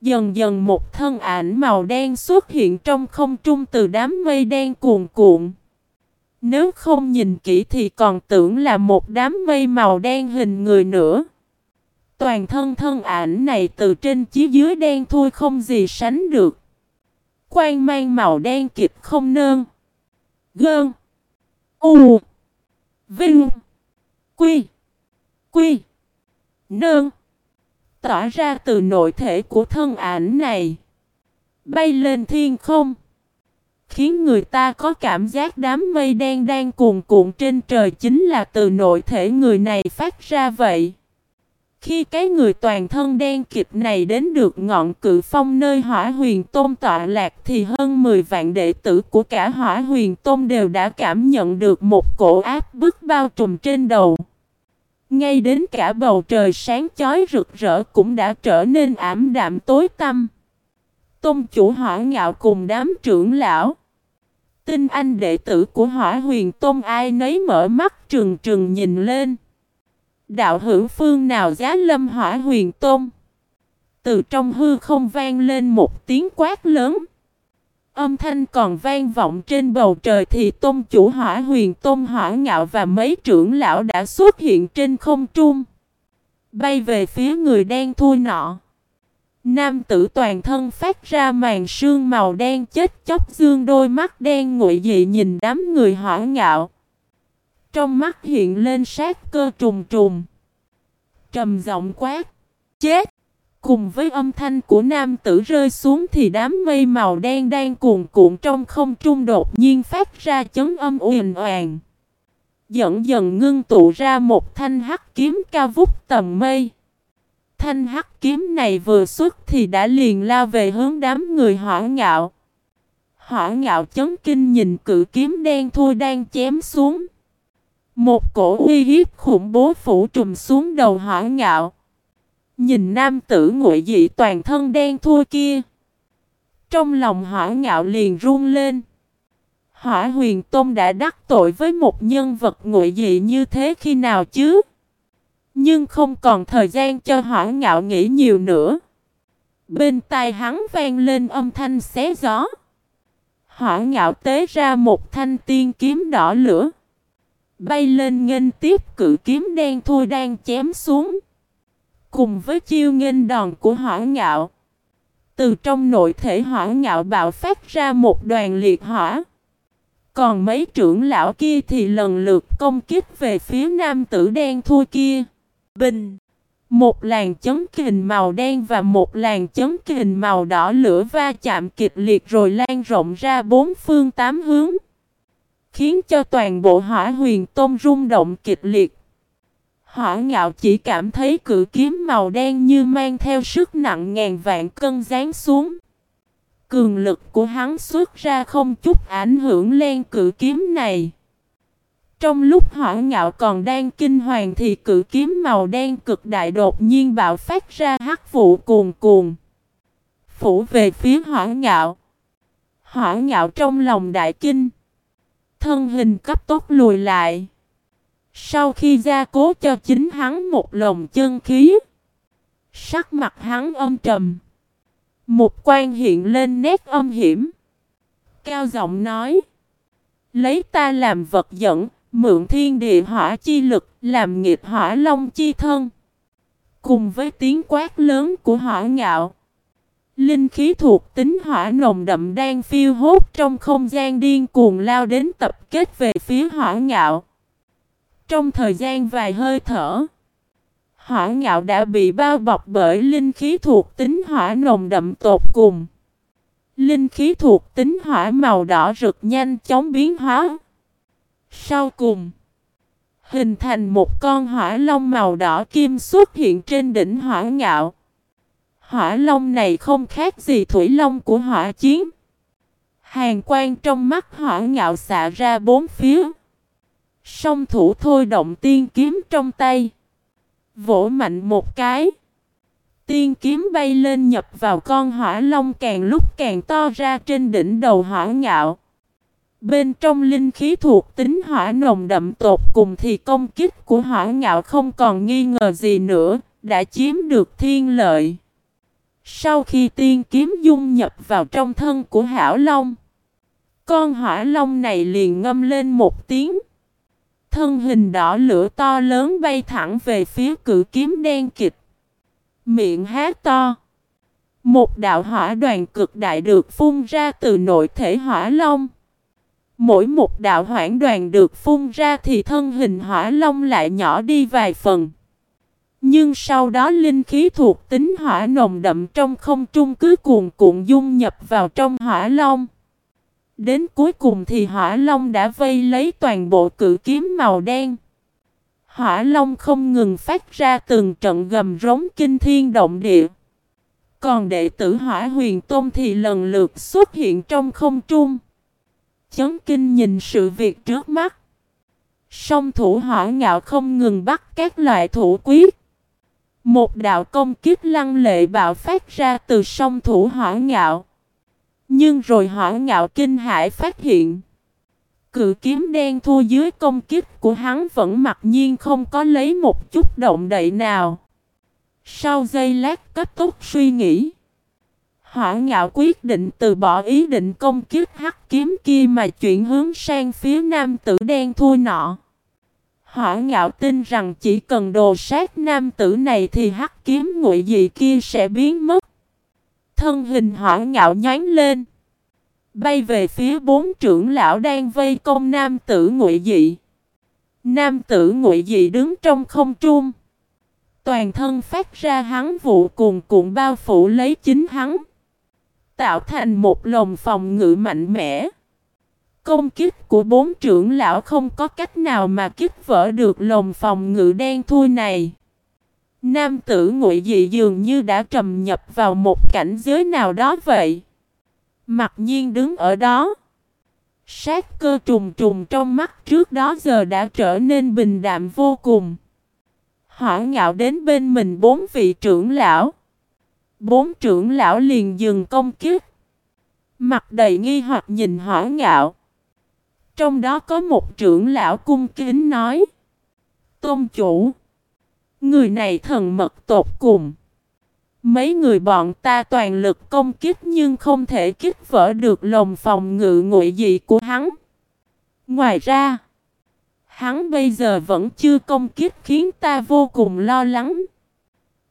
Dần dần một thân ảnh màu đen xuất hiện trong không trung từ đám mây đen cuồn cuộn. Nếu không nhìn kỹ thì còn tưởng là một đám mây màu đen hình người nữa. Toàn thân thân ảnh này từ trên chí dưới đen thui không gì sánh được. Quang mang màu đen kịp không nơn. Gơn. U. Vinh. Quy. Quy. Nơn. Tỏa ra từ nội thể của thân ảnh này. Bay lên thiên không. Khiến người ta có cảm giác đám mây đen đang cuồn cuộn trên trời chính là từ nội thể người này phát ra vậy. Khi cái người toàn thân đen kịch này đến được ngọn cự phong nơi hỏa huyền tôn tọa lạc thì hơn 10 vạn đệ tử của cả hỏa huyền tôn đều đã cảm nhận được một cổ áp bức bao trùm trên đầu. Ngay đến cả bầu trời sáng chói rực rỡ cũng đã trở nên ảm đạm tối tăm. Tôn chủ hỏa ngạo cùng đám trưởng lão. Tinh anh đệ tử của hỏa huyền tôn ai nấy mở mắt trừng trừng nhìn lên. Đạo hữu phương nào giá lâm hỏa huyền tôn. Từ trong hư không vang lên một tiếng quát lớn. Âm thanh còn vang vọng trên bầu trời thì tôn chủ hỏa huyền, tôn hỏa ngạo và mấy trưởng lão đã xuất hiện trên không trung. Bay về phía người đen thui nọ. Nam tử toàn thân phát ra màn sương màu đen chết chóc, dương đôi mắt đen nguội dị nhìn đám người hỏa ngạo. Trong mắt hiện lên sát cơ trùng trùng. Trầm giọng quát. Chết! Cùng với âm thanh của nam tử rơi xuống thì đám mây màu đen đang cuồn cuộn trong không trung đột nhiên phát ra chấn âm uyền oàn. Dần dần ngưng tụ ra một thanh hắc kiếm cao vút tầm mây. Thanh hắc kiếm này vừa xuất thì đã liền lao về hướng đám người hỏa ngạo. Hỏa ngạo chấn kinh nhìn cự kiếm đen thui đang chém xuống. Một cổ uy hiếp khủng bố phủ trùm xuống đầu hỏa ngạo. Nhìn nam tử nguội dị toàn thân đen thui kia. Trong lòng hỏa ngạo liền run lên. Hỏa huyền tôn đã đắc tội với một nhân vật nguội dị như thế khi nào chứ? Nhưng không còn thời gian cho hỏa ngạo nghĩ nhiều nữa. Bên tai hắn vang lên âm thanh xé gió. Hỏa ngạo tế ra một thanh tiên kiếm đỏ lửa. Bay lên nghênh tiếp cự kiếm đen thui đang chém xuống. Cùng với chiêu nghênh đòn của hỏa ngạo. Từ trong nội thể hỏa ngạo bạo phát ra một đoàn liệt hỏa. Còn mấy trưởng lão kia thì lần lượt công kích về phía nam tử đen thui kia. Bình! Một làn chấn kình màu đen và một làn chấn kình màu đỏ lửa va chạm kịch liệt rồi lan rộng ra bốn phương tám hướng, khiến cho toàn bộ hỏa huyền tôn rung động kịch liệt. Hỏa ngạo chỉ cảm thấy cự kiếm màu đen như mang theo sức nặng ngàn vạn cân giáng xuống. Cường lực của hắn xuất ra không chút ảnh hưởng lên cự kiếm này. Trong lúc hỏa ngạo còn đang kinh hoàng thì cự kiếm màu đen cực đại đột nhiên bạo phát ra hắc vụ cuồn cuồn. Phủ về phía hỏa ngạo. Hỏa ngạo trong lòng đại kinh. Thân hình cấp tốc lùi lại. Sau khi gia cố cho chính hắn một lồng chân khí. Sắc mặt hắn âm trầm. Một quan hiện lên nét âm hiểm. Cao giọng nói. Lấy ta làm vật dẫn, mượn thiên địa hỏa chi lực, làm nghiệp hỏa long chi thân. Cùng với tiếng quát lớn của hỏa ngạo. Linh khí thuộc tính hỏa nồng đậm đang phiêu hốt trong không gian điên cuồng lao đến tập kết về phía hỏa ngạo. Trong thời gian vài hơi thở, hỏa ngạo đã bị bao bọc bởi linh khí thuộc tính hỏa nồng đậm tột cùng. Linh khí thuộc tính hỏa màu đỏ rực nhanh chóng biến hóa. Sau cùng, hình thành một con hỏa long màu đỏ kim xuất hiện trên đỉnh hỏa ngạo. Hỏa long này không khác gì thủy long của hỏa chiến. Hàng quang trong mắt hỏa ngạo xạ ra bốn phía. Song thủ thôi động tiên kiếm trong tay. Vỗ mạnh một cái. Tiên kiếm bay lên nhập vào con hỏa long càng lúc càng to ra trên đỉnh đầu hỏa ngạo. Bên trong linh khí thuộc tính hỏa nồng đậm tột cùng thì công kích của hỏa ngạo không còn nghi ngờ gì nữa, đã chiếm được thiên lợi. Sau khi tiên kiếm dung nhập vào trong thân của Hảo Long, con hỏa long này liền ngâm lên một tiếng. Thân hình đỏ lửa to lớn bay thẳng về phía cự kiếm đen kịch. Miệng há to. Một đạo hỏa đoàn cực đại được phun ra từ nội thể hỏa long. Mỗi một đạo hỏa đoàn được phun ra thì thân hình hỏa long lại nhỏ đi vài phần. Nhưng sau đó linh khí thuộc tính hỏa nồng đậm trong không trung cứ cuồn cuộn dung nhập vào trong hỏa long. Đến cuối cùng thì hỏa long đã vây lấy toàn bộ cự kiếm màu đen. Hỏa long không ngừng phát ra từng trận gầm rống kinh thiên động địa. Còn đệ tử hỏa huyền tôn thì lần lượt xuất hiện trong không trung. Chấn kinh nhìn sự việc trước mắt. Song thủ hỏa ngạo không ngừng bắt các loại thủ quyết. Một đạo công kiếp lăng lệ bạo phát ra từ song thủ hỏa ngạo. Nhưng rồi hỏa ngạo kinh hải phát hiện. Cự kiếm đen thua dưới công kích của hắn vẫn mặc nhiên không có lấy một chút động đậy nào. Sau giây lát kết thúc suy nghĩ. Hỏa ngạo quyết định từ bỏ ý định công kích hắc kiếm kia mà chuyển hướng sang phía nam tử đen thua nọ. Hỏa ngạo tin rằng chỉ cần đồ sát nam tử này thì hắc kiếm nguội dị kia sẽ biến mất. Thân hình hỏa ngạo nhánh lên. Bay về phía bốn trưởng lão đang vây công nam tử ngụy dị. Nam tử ngụy dị đứng trong không trung. Toàn thân phát ra hắn vụ cuồn cuộn bao phủ lấy chính hắn. Tạo thành một lồng phòng ngự mạnh mẽ. Công kích của bốn trưởng lão không có cách nào mà kích vỡ được lồng phòng ngự đen thui này. Nam tử ngụy dị dường như đã trầm nhập vào một cảnh giới nào đó vậy. Mặc nhiên đứng ở đó. Sát cơ trùng trùng trong mắt trước đó giờ đã trở nên bình đạm vô cùng. Họ ngạo đến bên mình bốn vị trưởng lão. Bốn trưởng lão liền dừng công kiếp. Mặt đầy nghi hoặc nhìn họ ngạo. Trong đó có một trưởng lão cung kính nói. Tôn chủ. Người này thần mật tột cùng. Mấy người bọn ta toàn lực công kích nhưng không thể kích vỡ được lồng phòng ngự nguội dị của hắn. Ngoài ra, hắn bây giờ vẫn chưa công kích khiến ta vô cùng lo lắng.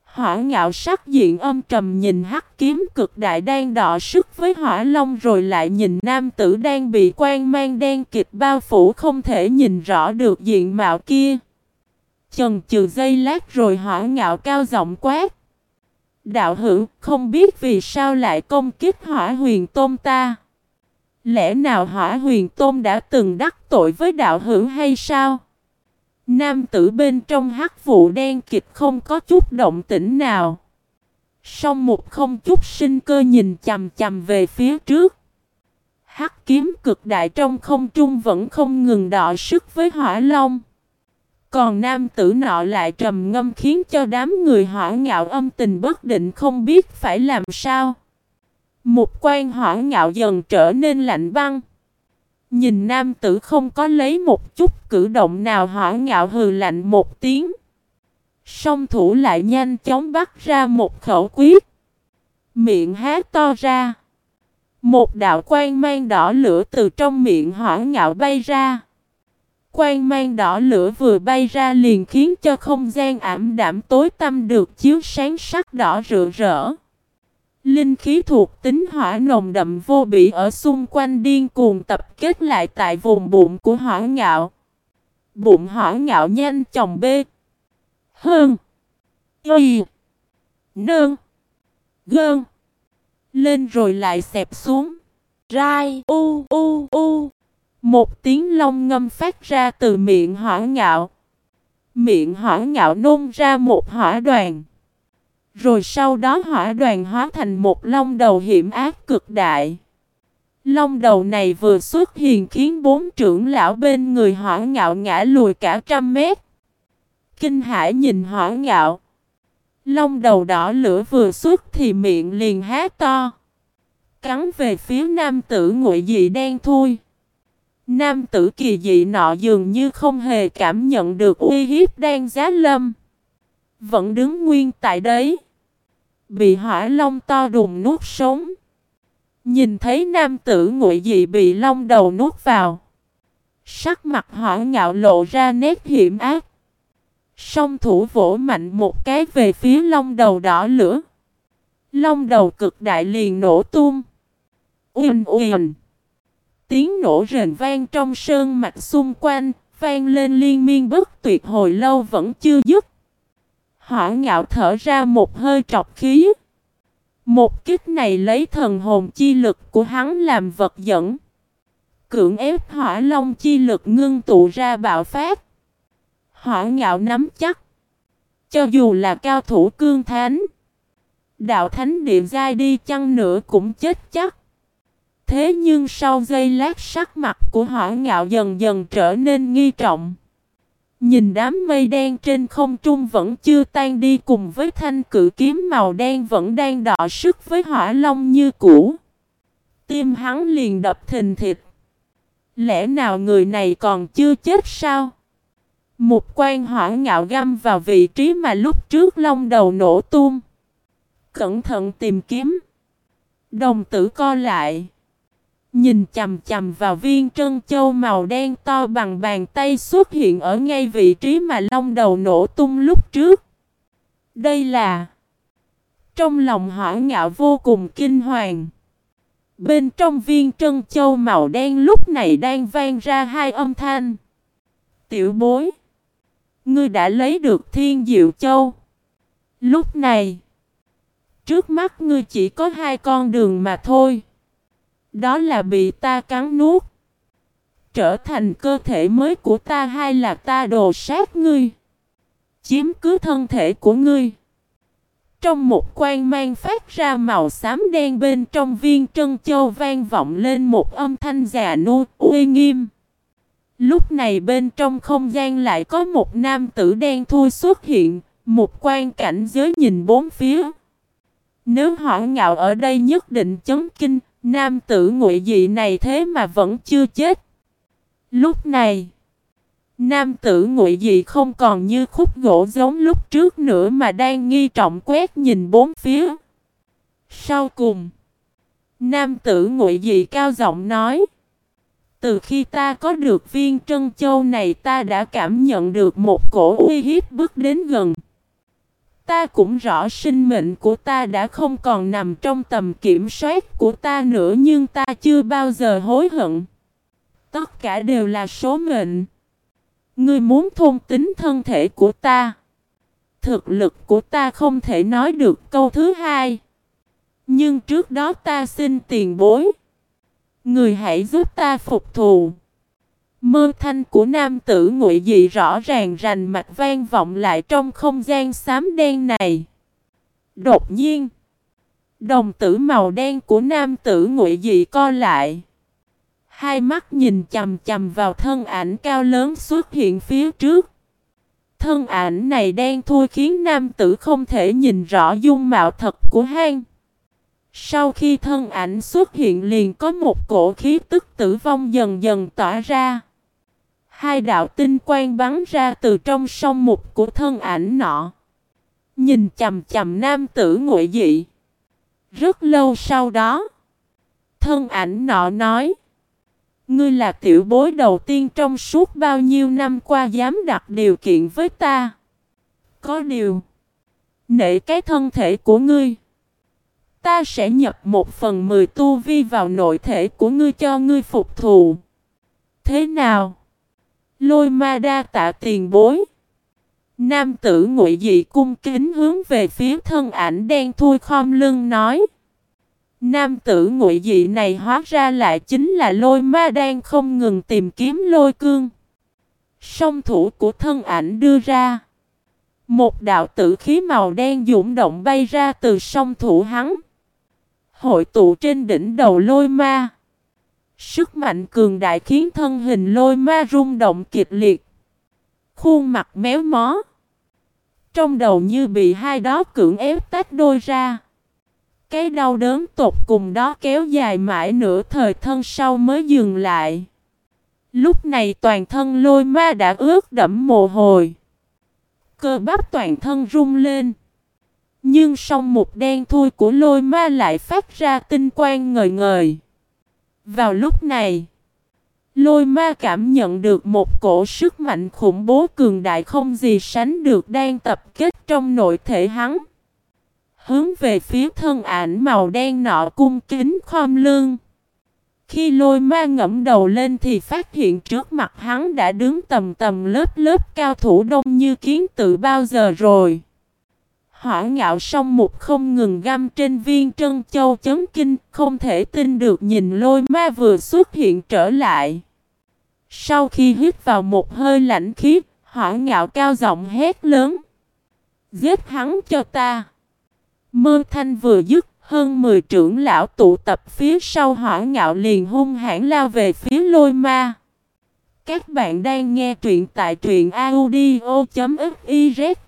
Hỏa ngạo sắc diện âm trầm nhìn hắc kiếm cực đại đang đọ sức với hỏa long rồi lại nhìn nam tử đang bị quan mang đen kịch bao phủ không thể nhìn rõ được diện mạo kia. Chần chừ giây lát rồi hỏa ngạo cao giọng quát. Đạo hữu, không biết vì sao lại công kích hỏa huyền tôn ta. Lẽ nào hỏa huyền tôn đã từng đắc tội với đạo hữu hay sao? Nam tử bên trong hắc vụ đen kịch không có chút động tĩnh nào. Song một không chút sinh cơ nhìn chầm chầm về phía trước. Hắc kiếm cực đại trong không trung vẫn không ngừng đọ sức với hỏa long. Còn nam tử nọ lại trầm ngâm khiến cho đám người hỏa ngạo âm tình bất định không biết phải làm sao. Một quan hỏa ngạo dần trở nên lạnh băng. Nhìn nam tử không có lấy một chút cử động nào hỏa ngạo hừ lạnh một tiếng. Song thủ lại nhanh chóng bắt ra một khẩu quyết. Miệng há to ra. Một đạo quan mang đỏ lửa từ trong miệng hỏa ngạo bay ra. Quan mang đỏ lửa vừa bay ra liền khiến cho không gian ảm đạm tối tăm được chiếu sáng sắc đỏ rực rỡ. Linh khí thuộc tính hỏa nồng đậm vô bỉ ở xung quanh điên cuồng tập kết lại tại vùng bụng của hỏa ngạo. Bụng hỏa ngạo nhanh chồng bê. Hơn. Y. Nương. Gơn. Lên rồi lại xẹp xuống. Rai. U. U. U. Một tiếng long ngâm phát ra từ miệng hỏa ngạo. Miệng hỏa ngạo nôn ra một hỏa đoàn. Rồi sau đó hỏa đoàn hóa thành một long đầu hiểm ác cực đại. Long đầu này vừa xuất hiện khiến bốn trưởng lão bên người hỏa ngạo ngã lùi cả trăm mét. Kinh hải nhìn hỏa ngạo. Long đầu đỏ lửa vừa xuất thì miệng liền há to. Cắn về phía nam tử ngụy dị đen thui. Nam tử kỳ dị nọ dường như không hề cảm nhận được uy hiếp đang giá lâm. Vẫn đứng nguyên tại đấy. Bị hỏa long to đùng nuốt sống. Nhìn thấy nam tử ngụy dị bị long đầu nuốt vào. Sắc mặt hỏa ngạo lộ ra nét hiểm ác. Song thủ vỗ mạnh một cái về phía long đầu đỏ lửa. Long đầu cực đại liền nổ tung. Uyên uyên. Tiếng nổ rền vang trong sơn mạch xung quanh, vang lên liên miên bất tuyệt hồi lâu vẫn chưa dứt. Hỏa ngạo thở ra một hơi trọc khí. Một kích này lấy thần hồn chi lực của hắn làm vật dẫn. Cưỡng ép hỏa long chi lực ngưng tụ ra bạo phát. Hỏa ngạo nắm chắc. Cho dù là cao thủ cương thánh. Đạo thánh địa giai đi chăng nữa cũng chết chắc. Thế nhưng sau giây lát sắc mặt của hỏa ngạo dần dần trở nên nghi trọng. Nhìn đám mây đen trên không trung vẫn chưa tan đi cùng với thanh cử kiếm màu đen vẫn đang đọ sức với hỏa long như cũ. Tim hắn liền đập thình thịt. Lẽ nào người này còn chưa chết sao? Một quan hỏa ngạo găm vào vị trí mà lúc trước long đầu nổ tung. Cẩn thận tìm kiếm. Đồng tử co lại. Nhìn chầm chầm vào viên trân châu màu đen to bằng bàn tay xuất hiện ở ngay vị trí mà long đầu nổ tung lúc trước. Đây là... Trong lòng hỏa ngạo vô cùng kinh hoàng. Bên trong viên trân châu màu đen lúc này đang vang ra hai âm thanh. Tiểu bối. Ngươi đã lấy được thiên diệu châu. Lúc này. Trước mắt ngươi chỉ có hai con đường mà thôi. Đó là bị ta cắn nuốt. Trở thành cơ thể mới của ta hay là ta đồ sát ngươi. Chiếm cứ thân thể của ngươi. Trong một quan mang phát ra màu xám đen bên trong viên trân châu vang vọng lên một âm thanh già nua, uy nghiêm. Lúc này bên trong không gian lại có một nam tử đen thui xuất hiện, một quan cảnh giới nhìn bốn phía. Nếu họ ngạo ở đây nhất định chấn kinh, nam tử ngụy dị này thế mà vẫn chưa chết. Lúc này, nam tử ngụy dị không còn như khúc gỗ giống lúc trước nữa mà đang nghi trọng quét nhìn bốn phía. Sau cùng, nam tử ngụy dị cao giọng nói. Từ khi ta có được viên trân châu này ta đã cảm nhận được một cổ uy hiếp bước đến gần. Ta cũng rõ sinh mệnh của ta đã không còn nằm trong tầm kiểm soát của ta nữa, nhưng ta chưa bao giờ hối hận. Tất cả đều là số mệnh. Ngươi muốn thôn tính thân thể của ta. Thực lực của ta không thể nói được câu thứ hai. Nhưng trước đó ta xin tiền bối. Người hãy giúp ta phục thù. Mơ thanh của nam tử ngụy dị rõ ràng rành mạch vang vọng lại trong không gian xám đen này. Đột nhiên, đồng tử màu đen của nam tử ngụy dị co lại. Hai mắt nhìn chầm chầm vào thân ảnh cao lớn xuất hiện phía trước. Thân ảnh này đen thui khiến nam tử không thể nhìn rõ dung mạo thật của hang. Sau khi thân ảnh xuất hiện liền có một cổ khí tức tử vong dần dần tỏa ra. Hai đạo tinh quang bắn ra từ trong sông mục của thân ảnh nọ. Nhìn chầm chầm nam tử ngụy dị. Rất lâu sau đó, thân ảnh nọ nói. Ngươi là tiểu bối đầu tiên trong suốt bao nhiêu năm qua dám đặt điều kiện với ta. Có điều, nể cái thân thể của ngươi. Ta sẽ nhập một phần mười tu vi vào nội thể của ngươi cho ngươi phục thù. Thế nào? Lôi ma đa tạ tiền bối. Nam tử ngụy dị cung kính hướng về phía thân ảnh đen thui khom lưng nói. Nam tử ngụy dị này hóa ra lại chính là lôi ma đang không ngừng tìm kiếm lôi cương. Song thủ của thân ảnh đưa ra. Một đạo tử khí màu đen dũng động bay ra từ song thủ hắn. Hội tụ trên đỉnh đầu lôi ma. Sức mạnh cường đại khiến thân hình lôi ma rung động kịch liệt. Khuôn mặt méo mó. Trong đầu như bị hai đó cưỡng ép tách đôi ra. Cái đau đớn tột cùng đó kéo dài mãi nửa thời thân sau mới dừng lại. Lúc này toàn thân lôi ma đã ướt đẫm mồ hôi. Cơ bắp toàn thân rung lên. Nhưng song mục đen thui của lôi ma lại phát ra tinh quang ngời ngời. Vào lúc này, lôi ma cảm nhận được một cổ sức mạnh khủng bố cường đại không gì sánh được đang tập kết trong nội thể hắn. Hướng về phía thân ảnh màu đen nọ cung kính khom lưng. Khi lôi ma ngẫm đầu lên thì phát hiện trước mặt hắn đã đứng tầm tầm lớp lớp cao thủ đông như kiến tự bao giờ rồi. Hỏa ngạo song mục không ngừng găm trên viên trân châu chấn kinh, không thể tin được nhìn lôi ma vừa xuất hiện trở lại. Sau khi hít vào một hơi lạnh khí, hỏa ngạo cao giọng hét lớn. Giết hắn cho ta. Mơ thanh vừa dứt, hơn 10 trưởng lão tụ tập phía sau hỏa ngạo liền hung hãn lao về phía lôi ma. Các bạn đang nghe truyện tại truyện audio.fiz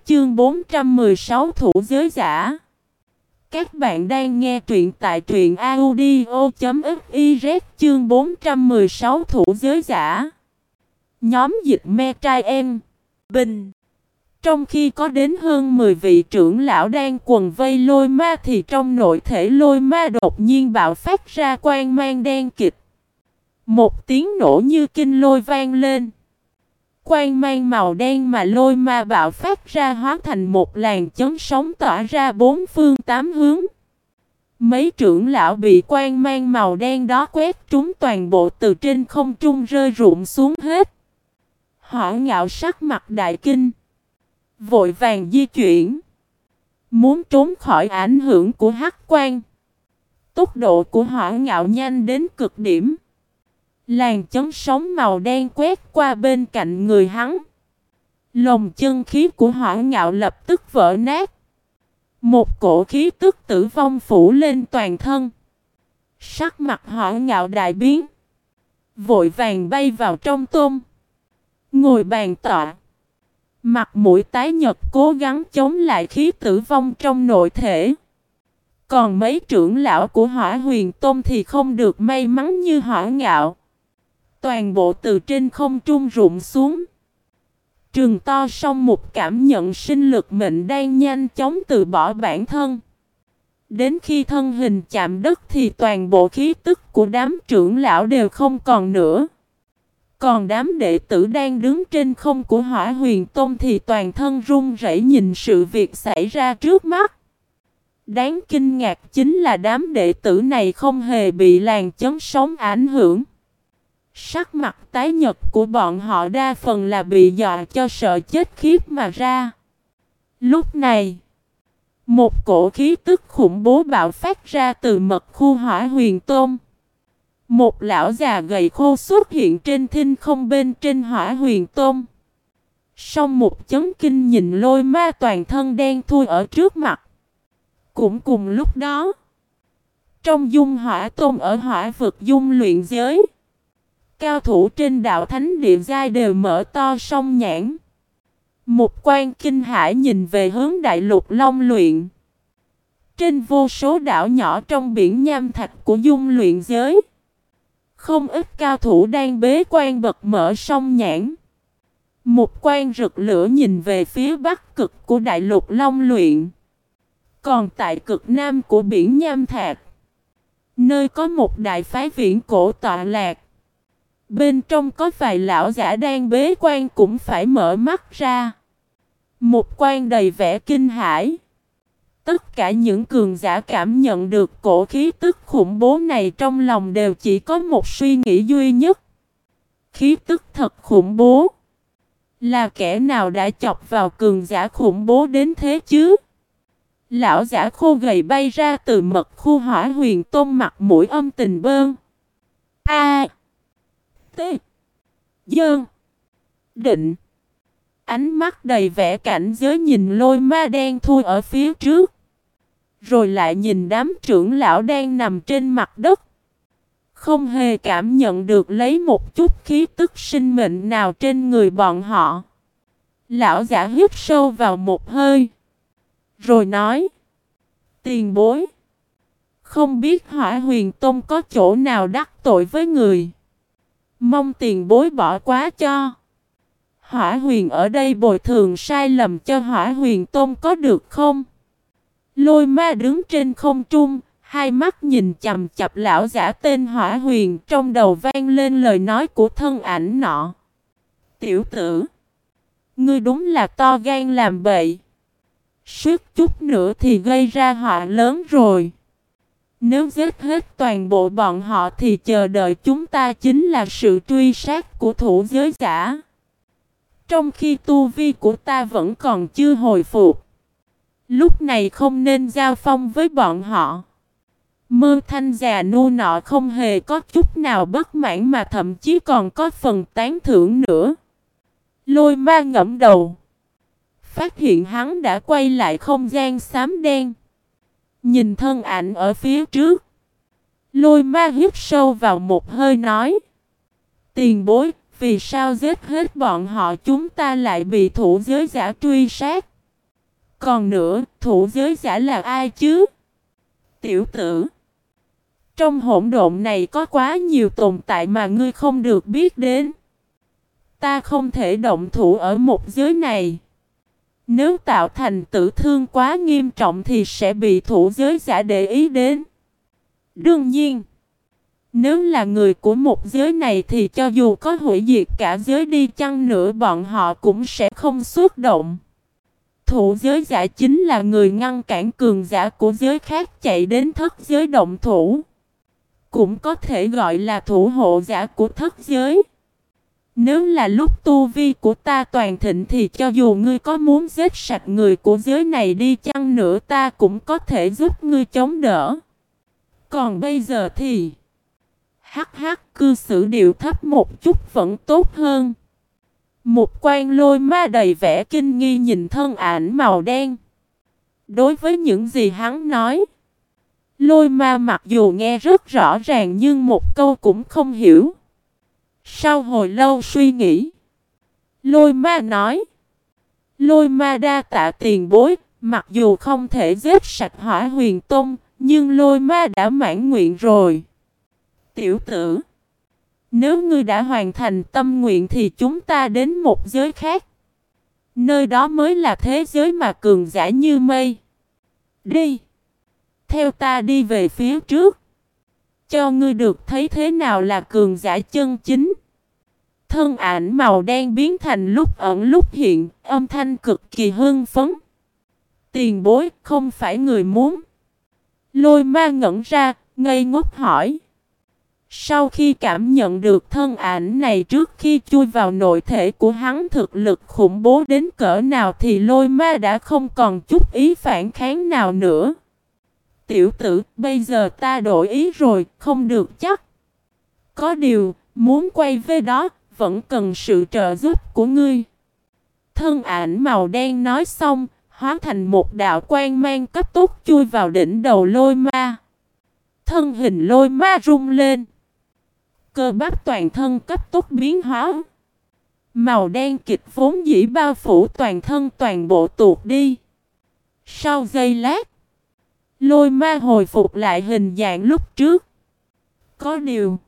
chương 416 thủ giới giả. Các bạn đang nghe truyện tại truyện audio.fiz chương 416 thủ giới giả. Nhóm dịch me trai em. Bình. Trong khi có đến hơn 10 vị trưởng lão đang quần vây lôi ma thì trong nội thể lôi ma đột nhiên bạo phát ra quang mang đen kịch. Một tiếng nổ như kinh lôi vang lên. Quang mang màu đen mà lôi ma bạo phát ra hóa thành một làn chấn sóng tỏa ra bốn phương tám hướng. Mấy trưởng lão bị quang mang màu đen đó quét trúng toàn bộ từ trên không trung rơi rụng xuống hết. Họ ngạo sắc mặt đại kinh. Vội vàng di chuyển. Muốn trốn khỏi ảnh hưởng của hắc quang. Tốc độ của họ ngạo nhanh đến cực điểm. Làn chấn sóng màu đen quét qua bên cạnh người hắn. Lồng chân khí của hỏa ngạo lập tức vỡ nát. Một cổ khí tức tử vong phủ lên toàn thân. Sắc mặt hỏa ngạo đại biến. Vội vàng bay vào trong tôm. Ngồi bàn tọa. Mặt mũi tái nhật cố gắng chống lại khí tử vong trong nội thể. Còn mấy trưởng lão của hỏa huyền tôm thì không được may mắn như hỏa ngạo. Toàn bộ từ trên không trung rụng xuống. Trường to song một cảm nhận sinh lực mệnh đang nhanh chóng từ bỏ bản thân. Đến khi thân hình chạm đất thì toàn bộ khí tức của đám trưởng lão đều không còn nữa. Còn đám đệ tử đang đứng trên không của hỏa huyền tôn thì toàn thân run rẩy nhìn sự việc xảy ra trước mắt. Đáng kinh ngạc chính là đám đệ tử này không hề bị làn chấn sóng ảnh hưởng. Sắc mặt tái nhật của bọn họ đa phần là bị dọa cho sợ chết khiếp mà ra. Lúc này, một cổ khí tức khủng bố bạo phát ra từ mật khu hỏa huyền tôm. Một lão già gầy khô xuất hiện trên thinh không bên trên hỏa huyền tôm. Sau một chấn kinh nhìn lôi ma toàn thân đen thui ở trước mặt. Cũng cùng lúc đó, trong dung hỏa tôm ở hỏa vực dung luyện giới, cao thủ trên đạo thánh địa giai đều mở to song nhãn. Một quan kinh hải nhìn về hướng đại lục long luyện. Trên vô số đảo nhỏ trong biển nham thạch của dung luyện giới. Không ít cao thủ đang bế quan bật mở song nhãn. Một quan rực lửa nhìn về phía bắc cực của đại lục long luyện. Còn tại cực nam của biển Nham thạch, nơi có một đại phái viễn cổ tọa lạc. Bên trong có vài lão giả đang bế quan cũng phải mở mắt ra. Một quan đầy vẻ kinh hãi. Tất cả những cường giả cảm nhận được cổ khí tức khủng bố này trong lòng đều chỉ có một suy nghĩ duy nhất. Khí tức thật khủng bố. Là kẻ nào đã chọc vào cường giả khủng bố đến thế chứ? Lão giả khô gầy bay ra từ mật khu hỏa huyền tôn mặt mũi âm tình bơn. A tê. Dơn. Định. Ánh mắt đầy vẻ cảnh giới nhìn lôi ma đen thui ở phía trước. Rồi lại nhìn đám trưởng lão đang nằm trên mặt đất. Không hề cảm nhận được lấy một chút khí tức sinh mệnh nào trên người bọn họ. Lão giả hít sâu vào một hơi. Rồi nói. Tiền bối. Không biết hỏa huyền tông có chỗ nào đắc tội với người. Mong tiền bối bỏ quá cho. Hỏa huyền ở đây bồi thường sai lầm cho hỏa huyền tôn có được không? Lôi ma đứng trên không trung, hai mắt nhìn chầm chập lão giả tên hỏa huyền trong đầu vang lên lời nói của thân ảnh nọ. Tiểu tử, ngươi đúng là to gan làm bậy. Suốt chút nữa thì gây ra họa lớn rồi. Nếu giết hết toàn bộ bọn họ thì chờ đợi chúng ta chính là sự truy sát của thủ giới giả. Trong khi tu vi của ta vẫn còn chưa hồi phục. Lúc này không nên giao phong với bọn họ. Mơ thanh già nô nọ không hề có chút nào bất mãn mà thậm chí còn có phần tán thưởng nữa. Lôi ma ngẫm đầu. Phát hiện hắn đã quay lại không gian xám đen. Nhìn thân ảnh ở phía trước. Lôi ma hít sâu vào một hơi nói. Tiền bối, vì sao giết hết bọn họ chúng ta lại bị thủ giới giả truy sát? Còn nữa, thủ giới giả là ai chứ? Tiểu tử. Trong hỗn độn này có quá nhiều tồn tại mà ngươi không được biết đến. Ta không thể động thủ ở một giới này. Nếu tạo thành tử thương quá nghiêm trọng thì sẽ bị thủ giới giả để ý đến. Đương nhiên, nếu là người của một giới này thì cho dù có hủy diệt cả giới đi chăng nữa bọn họ cũng sẽ không xuất động. Thủ giới giả chính là người ngăn cản cường giả của giới khác chạy đến thất giới động thủ. Cũng có thể gọi là thủ hộ giả của thất giới. Nếu là lúc tu vi của ta toàn thịnh thì cho dù ngươi có muốn giết sạch người của giới này đi chăng nữa ta cũng có thể giúp ngươi chống đỡ. Còn bây giờ thì... Hắc hắc cư xử điệu thấp một chút vẫn tốt hơn. Một quan lôi ma đầy vẻ kinh nghi nhìn thân ảnh màu đen. Đối với những gì hắn nói, lôi ma mặc dù nghe rất rõ ràng nhưng một câu cũng không hiểu. Sau hồi lâu suy nghĩ, lôi ma nói, lôi ma đa tạ tiền bối, mặc dù không thể giết sạch hỏa huyền tông, nhưng lôi ma đã mãn nguyện rồi. Tiểu tử, nếu ngươi đã hoàn thành tâm nguyện thì chúng ta đến một giới khác. Nơi đó mới là thế giới mà cường giả như mây. Đi. Theo ta đi về phía trước. Cho ngươi được thấy thế nào là cường giả chân chính. Thân ảnh màu đen biến thành lúc ẩn lúc hiện, âm thanh cực kỳ hưng phấn. Tiền bối không phải người muốn. Lôi ma ngẩn ra, ngây ngốc hỏi. Sau khi cảm nhận được thân ảnh này trước khi chui vào nội thể của hắn thực lực khủng bố đến cỡ nào thì lôi ma đã không còn chút ý phản kháng nào nữa. Tiểu tử, bây giờ ta đổi ý rồi, không được chắc. Có điều, muốn quay về đó, vẫn cần sự trợ giúp của ngươi. Thân ảnh màu đen nói xong, hóa thành một đạo quang mang cấp tốc chui vào đỉnh đầu lôi ma. Thân hình lôi ma rung lên. Cơ bắp toàn thân cấp tốc biến hóa. Màu đen kịch vốn dĩ bao phủ toàn thân toàn bộ tuột đi. Sau giây lát, lôi ma hồi phục lại hình dạng lúc trước. Có điều,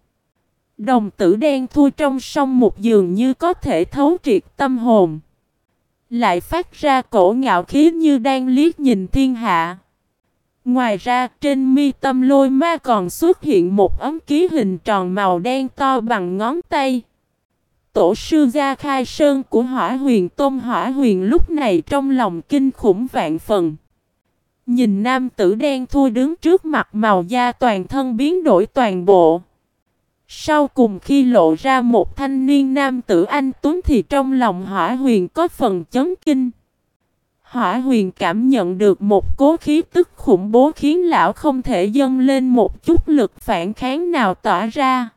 đồng tử đen thui trong sông một giường như có thể thấu triệt tâm hồn. Lại phát ra cổ ngạo khí như đang liếc nhìn thiên hạ. Ngoài ra, trên mi tâm lôi ma còn xuất hiện một ấm ký hình tròn màu đen to bằng ngón tay. Tổ sư gia khai sơn của hỏa huyền tôn hỏa huyền lúc này trong lòng kinh khủng vạn phần. Nhìn nam tử đen thui đứng trước mặt màu da toàn thân biến đổi toàn bộ. Sau cùng khi lộ ra một thanh niên nam tử anh Tuấn thì trong lòng hỏa huyền có phần chấn kinh. Hỏa huyền cảm nhận được một cố khí tức khủng bố khiến lão không thể dâng lên một chút lực phản kháng nào tỏa ra.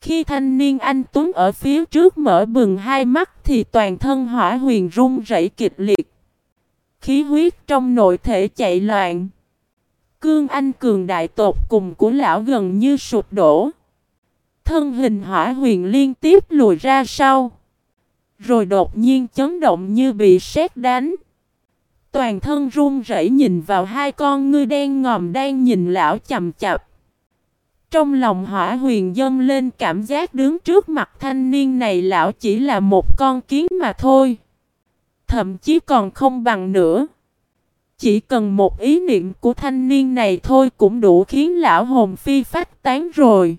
Khi thanh niên anh Tuấn ở phía trước mở bừng hai mắt thì toàn thân hỏa huyền run rẩy kịch liệt. Khí huyết trong nội thể chạy loạn. Cương anh cường đại tột cùng của lão gần như sụp đổ. Thân hình hỏa huyền liên tiếp lùi ra sau. Rồi đột nhiên chấn động như bị sét đánh. Toàn thân run rẩy nhìn vào hai con ngươi đen ngòm đang nhìn lão chầm chập. Trong lòng hỏa huyền dâng lên cảm giác đứng trước mặt thanh niên này lão chỉ là một con kiến mà thôi. Thậm chí còn không bằng nữa. chỉ cần một ý niệm của thanh niên này thôi cũng đủ khiến lão hồn phi phách tán rồi.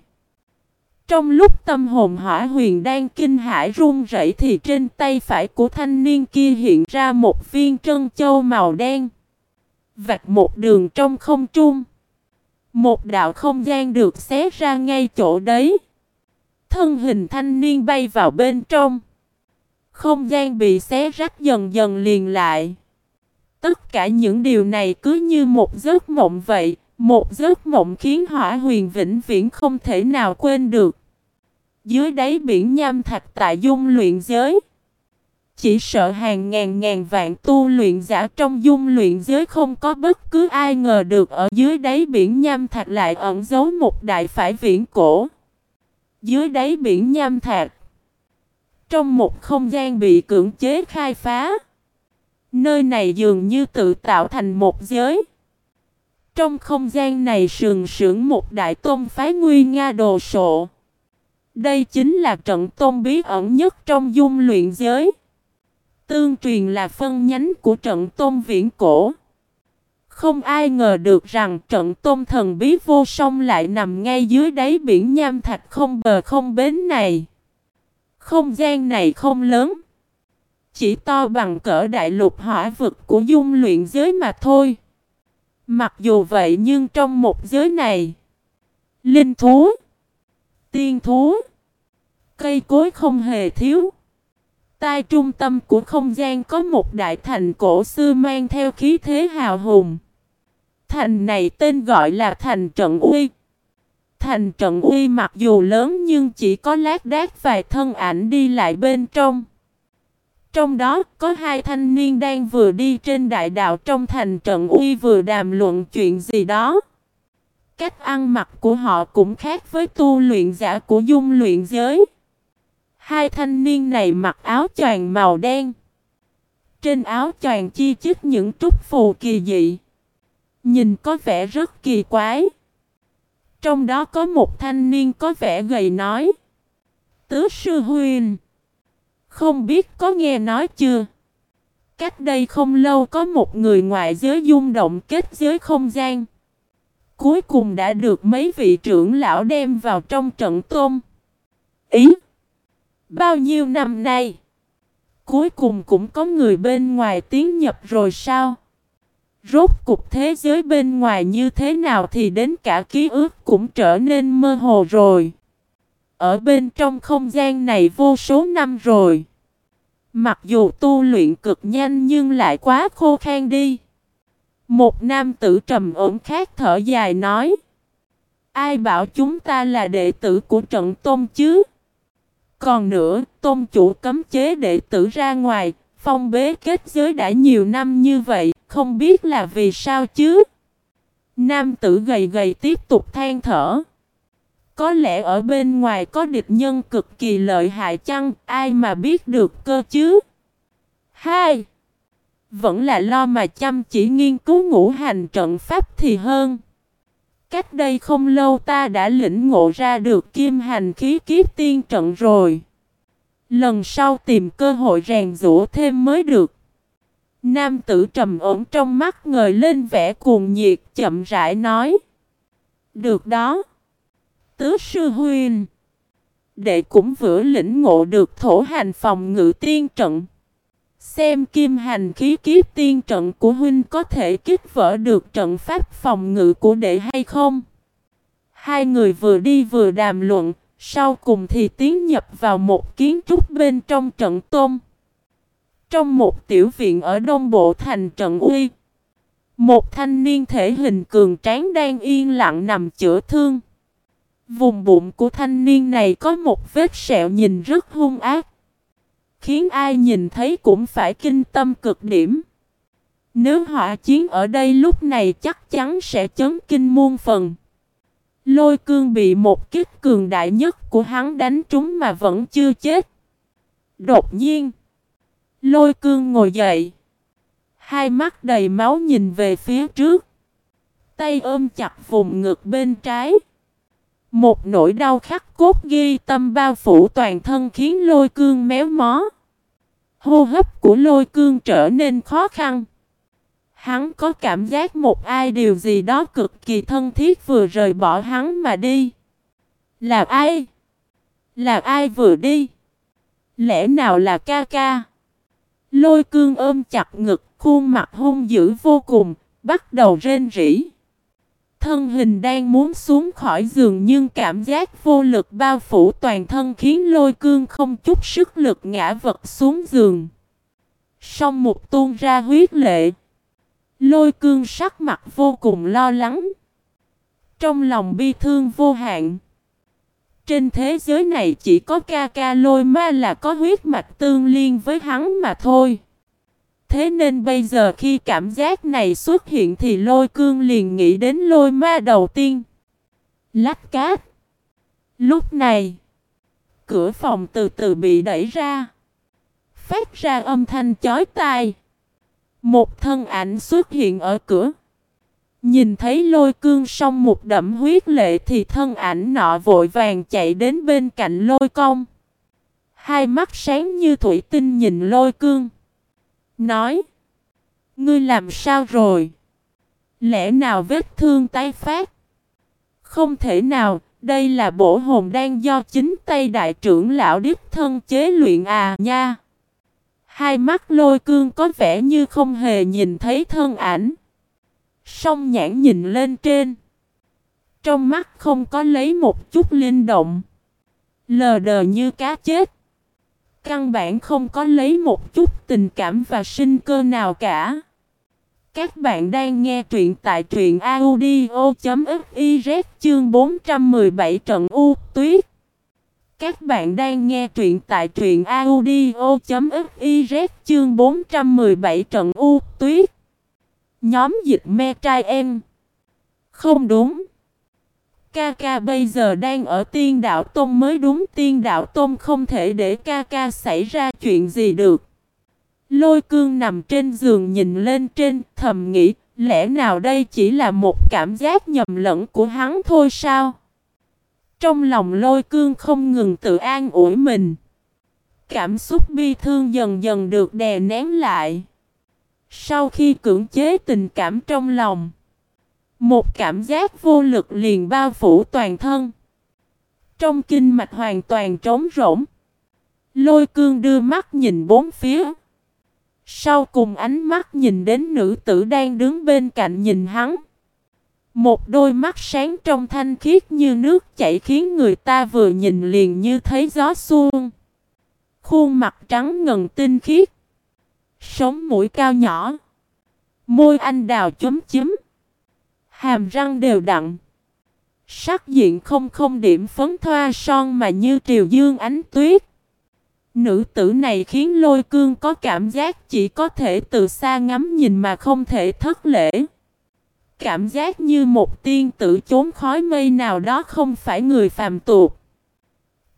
Trong lúc tâm hồn hỏa huyền đang kinh hãi run rẩy thì trên tay phải của thanh niên kia hiện ra một viên trân châu màu đen. Vạch một đường trong không trung. Một đạo không gian được xé ra ngay chỗ đấy. Thân hình thanh niên bay vào bên trong. Không gian bị xé rách dần dần liền lại. Tất cả những điều này cứ như một giấc mộng vậy. Một giấc mộng khiến hỏa huyền vĩnh viễn không thể nào quên được. Dưới đáy biển nham thạch tại dung luyện giới. Chỉ sợ hàng ngàn ngàn vạn tu luyện giả trong dung luyện giới không có bất cứ ai ngờ được ở dưới đáy biển nham thạch lại ẩn giấu một đại phải viễn cổ. Dưới đáy biển nham thạch. Trong một không gian bị cưỡng chế khai phá. Nơi này dường như tự tạo thành một giới. Trong không gian này sừng sững một đại tôn phái nguy nga đồ sộ. Đây chính là trận tôn bí ẩn nhất trong dung luyện giới. Tương truyền là phân nhánh của trận tôn viễn cổ. Không ai ngờ được rằng trận tôn thần bí vô song lại nằm ngay dưới đáy biển nham thạch không bờ không bến này. Không gian này không lớn. Chỉ to bằng cỡ đại lục hỏa vực của dung luyện giới mà thôi. Mặc dù vậy nhưng trong một giới này, linh thú, tiên thú, cây cối không hề thiếu. Tai trung tâm của không gian có một đại thành cổ xưa mang theo khí thế hào hùng. Thành này tên gọi là thành trận uy. Thành trận uy mặc dù lớn nhưng chỉ có lát đác vài thân ảnh đi lại bên trong. Trong đó, có hai thanh niên đang vừa đi trên đại đạo trong thành trận uy vừa đàm luận chuyện gì đó. Cách ăn mặc của họ cũng khác với tu luyện giả của dung luyện giới. Hai thanh niên này mặc áo choàng màu đen. Trên áo choàng chi chít những trúc phù kỳ dị. Nhìn có vẻ rất kỳ quái. Trong đó có một thanh niên có vẻ gầy nói. Tứ sư huynh. Không biết có nghe nói chưa? Cách đây không lâu có một người ngoại giới dung động kết giới không gian. Cuối cùng đã được mấy vị trưởng lão đem vào trong trận tôm. Ý! Bao nhiêu năm nay? Cuối cùng cũng có người bên ngoài tiến nhập rồi sao? Rốt cục thế giới bên ngoài như thế nào thì đến cả ký ức cũng trở nên mơ hồ rồi. Ở bên trong không gian này vô số năm rồi. Mặc dù tu luyện cực nhanh nhưng lại quá khô khan đi. Một nam tử trầm ổn khác thở dài nói. Ai bảo chúng ta là đệ tử của trận tôn chứ? Còn nữa, tôn chủ cấm chế đệ tử ra ngoài, phong bế kết giới đã nhiều năm như vậy, không biết là vì sao chứ? Nam tử gầy gầy tiếp tục than thở. Có lẽ ở bên ngoài có địch nhân cực kỳ lợi hại chăng, ai mà biết được cơ chứ? Hai, vẫn là lo mà chăm chỉ nghiên cứu ngũ hành trận pháp thì hơn. Cách đây không lâu ta đã lĩnh ngộ ra được kim hành khí kiếp tiên trận rồi. Lần sau tìm cơ hội rèn rũa thêm mới được. Nam tử trầm ổn trong mắt ngời lên vẻ cuồng nhiệt chậm rãi nói. Được đó. Tứ sư huynh. Đệ cũng vừa lĩnh ngộ được thổ hành phòng ngự tiên trận. Xem kim hành khí kiếp tiên trận của huynh có thể kích vỡ được trận pháp phòng ngự của đệ hay không? Hai người vừa đi vừa đàm luận, sau cùng thì tiến nhập vào một kiến trúc bên trong trận tôm. Trong một tiểu viện ở đông bộ thành trận uy, một thanh niên thể hình cường tráng đang yên lặng nằm chữa thương. Vùng bụng của thanh niên này có một vết sẹo nhìn rất hung ác khiến ai nhìn thấy cũng phải kinh tâm cực điểm. Nếu họa chiến ở đây lúc này chắc chắn sẽ chấn kinh muôn phần. Lôi cương bị một kích cường đại nhất của hắn đánh trúng mà vẫn chưa chết. Đột nhiên, lôi cương ngồi dậy. Hai mắt đầy máu nhìn về phía trước. Tay ôm chặt vùng ngực bên trái. Một nỗi đau khắc cốt ghi tâm bao phủ toàn thân khiến lôi cương méo mó. Hô hấp của lôi cương trở nên khó khăn. Hắn có cảm giác một ai điều gì đó cực kỳ thân thiết vừa rời bỏ hắn mà đi. Là ai? Là ai vừa đi? Lẽ nào là ca ca? Lôi cương ôm chặt ngực, khuôn mặt hung dữ vô cùng, bắt đầu rên rỉ. Thân hình đang muốn xuống khỏi giường nhưng cảm giác vô lực bao phủ toàn thân khiến lôi cương không chút sức lực ngã vật xuống giường. Xong một tuôn ra huyết lệ. Lôi cương sắc mặt vô cùng lo lắng. Trong lòng bi thương vô hạn. Trên thế giới này chỉ có ca ca lôi ma là có huyết mạch tương liên với hắn mà thôi. Thế nên bây giờ khi cảm giác này xuất hiện thì lôi cương liền nghĩ đến lôi ma đầu tiên. Lách cát. Lúc này, cửa phòng từ từ bị đẩy ra. Phát ra âm thanh chói tai. Một thân ảnh xuất hiện ở cửa. Nhìn thấy lôi cương xong một đậm huyết lệ thì thân ảnh nọ vội vàng chạy đến bên cạnh lôi công. Hai mắt sáng như thủy tinh nhìn lôi cương. Nói. Ngươi làm sao rồi? Lẽ nào vết thương tái phát? Không thể nào, đây là bổ hồn đang do chính tay đại trưởng lão đích thân chế luyện à nha. Hai mắt lôi cương có vẻ như không hề nhìn thấy thân ảnh. Song nhãn nhìn lên trên. Trong mắt không có lấy một chút linh động. Lờ đờ như cá chết. Căn bản không có lấy một chút tình cảm và sinh cơ nào cả. Các bạn đang nghe truyện tại truyện audio.fiz chương 417 trận U Tuyết. Các bạn đang nghe truyện tại truyện audio.fiz chương 417 trận U Tuyết. Nhóm dịch me trai em. Không đúng. Ca ca bây giờ đang ở tiên đạo Tôn mới đúng tiên đạo Tôn không thể để ca ca xảy ra chuyện gì được. Lôi cương nằm trên giường nhìn lên trên thầm nghĩ lẽ nào đây chỉ là một cảm giác nhầm lẫn của hắn thôi sao? Trong lòng lôi cương không ngừng tự an ủi mình. Cảm xúc bi thương dần dần được đè nén lại. Sau khi cưỡng chế tình cảm trong lòng, một cảm giác vô lực liền bao phủ toàn thân. Trong kinh mạch hoàn toàn trống rỗng. Lôi cương đưa mắt nhìn bốn phía. Sau cùng ánh mắt nhìn đến nữ tử đang đứng bên cạnh nhìn hắn. Một đôi mắt sáng trong thanh khiết như nước chảy khiến người ta vừa nhìn liền như thấy gió xuông. Khuôn mặt trắng ngần tinh khiết. Sống mũi cao nhỏ. Môi anh đào chấm chấm. Hàm răng đều đặn. Sắc diện không không điểm phấn thoa son mà như triều dương ánh tuyết. Nữ tử này khiến lôi cương có cảm giác chỉ có thể từ xa ngắm nhìn mà không thể thất lễ. Cảm giác như một tiên tử trốn khói mây nào đó không phải người phàm tục.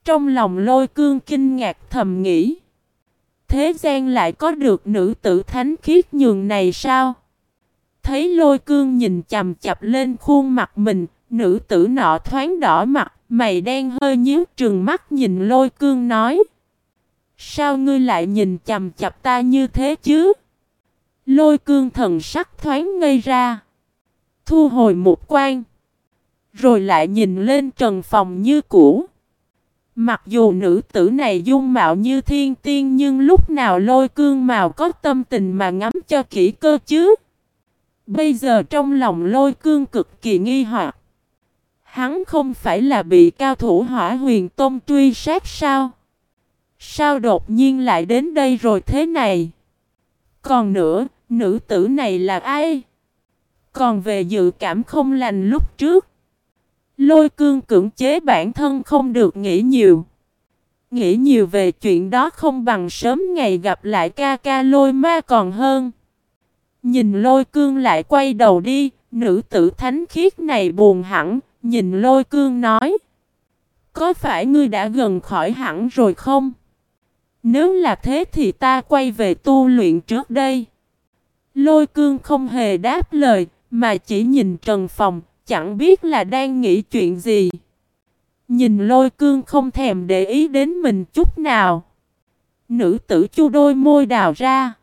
Trong lòng lôi cương kinh ngạc thầm nghĩ. Thế gian lại có được nữ tử thánh khiết nhường này sao? Thấy lôi cương nhìn chầm chập lên khuôn mặt mình, nữ tử nọ thoáng đỏ mặt, mày đen hơi nhíu trừng mắt nhìn lôi cương nói. Sao ngươi lại nhìn chầm chập ta như thế chứ? Lôi cương thần sắc thoáng ngây ra. Thu hồi một quan. Rồi lại nhìn lên trần phòng như cũ. Mặc dù nữ tử này dung mạo như thiên tiên nhưng lúc nào lôi cương màu có tâm tình mà ngắm cho kỹ cơ chứ. Bây giờ trong lòng lôi cương cực kỳ nghi hoặc. Hắn không phải là bị cao thủ hỏa huyền tôn truy sát sao? Sao đột nhiên lại đến đây rồi thế này? Còn nữa, nữ tử này là ai? Còn về dự cảm không lành lúc trước. Lôi cương cưỡng chế bản thân không được nghĩ nhiều. Nghĩ nhiều về chuyện đó không bằng sớm ngày gặp lại ca ca lôi ma còn hơn. Nhìn lôi cương lại quay đầu đi, nữ tử thánh khiết này buồn hẳn, nhìn lôi cương nói. Có phải ngươi đã gần khỏi hẳn rồi không? Nếu là thế thì ta quay về tu luyện trước đây. Lôi cương không hề đáp lời, mà chỉ nhìn trần phòng, chẳng biết là đang nghĩ chuyện gì. Nhìn lôi cương không thèm để ý đến mình chút nào. Nữ tử chu đôi môi đào ra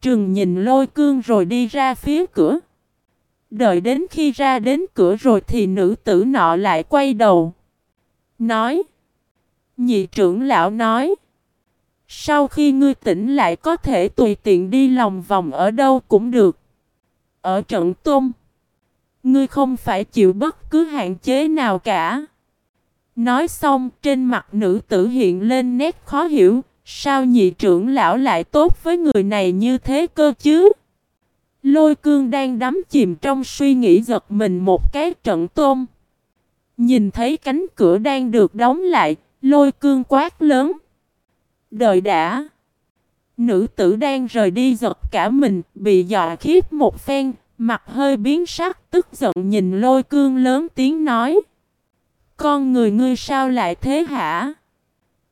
trừng nhìn lôi cương rồi đi ra phía cửa. Đợi đến khi ra đến cửa rồi thì nữ tử nọ lại quay đầu. Nói. Nhị trưởng lão nói. Sau khi ngươi tỉnh lại có thể tùy tiện đi lòng vòng ở đâu cũng được. Ở trận tung. Ngươi không phải chịu bất cứ hạn chế nào cả. Nói xong trên mặt nữ tử hiện lên nét khó hiểu. Sao nhị trưởng lão lại tốt với người này như thế cơ chứ? Lôi cương đang đắm chìm trong suy nghĩ giật mình một cái trận tôm. Nhìn thấy cánh cửa đang được đóng lại, lôi cương quát lớn. Đợi đã. Nữ tử đang rời đi giật cả mình, bị dọa khiếp một phen, mặt hơi biến sắc, tức giận nhìn lôi cương lớn tiếng nói. Con người ngươi sao lại thế hả?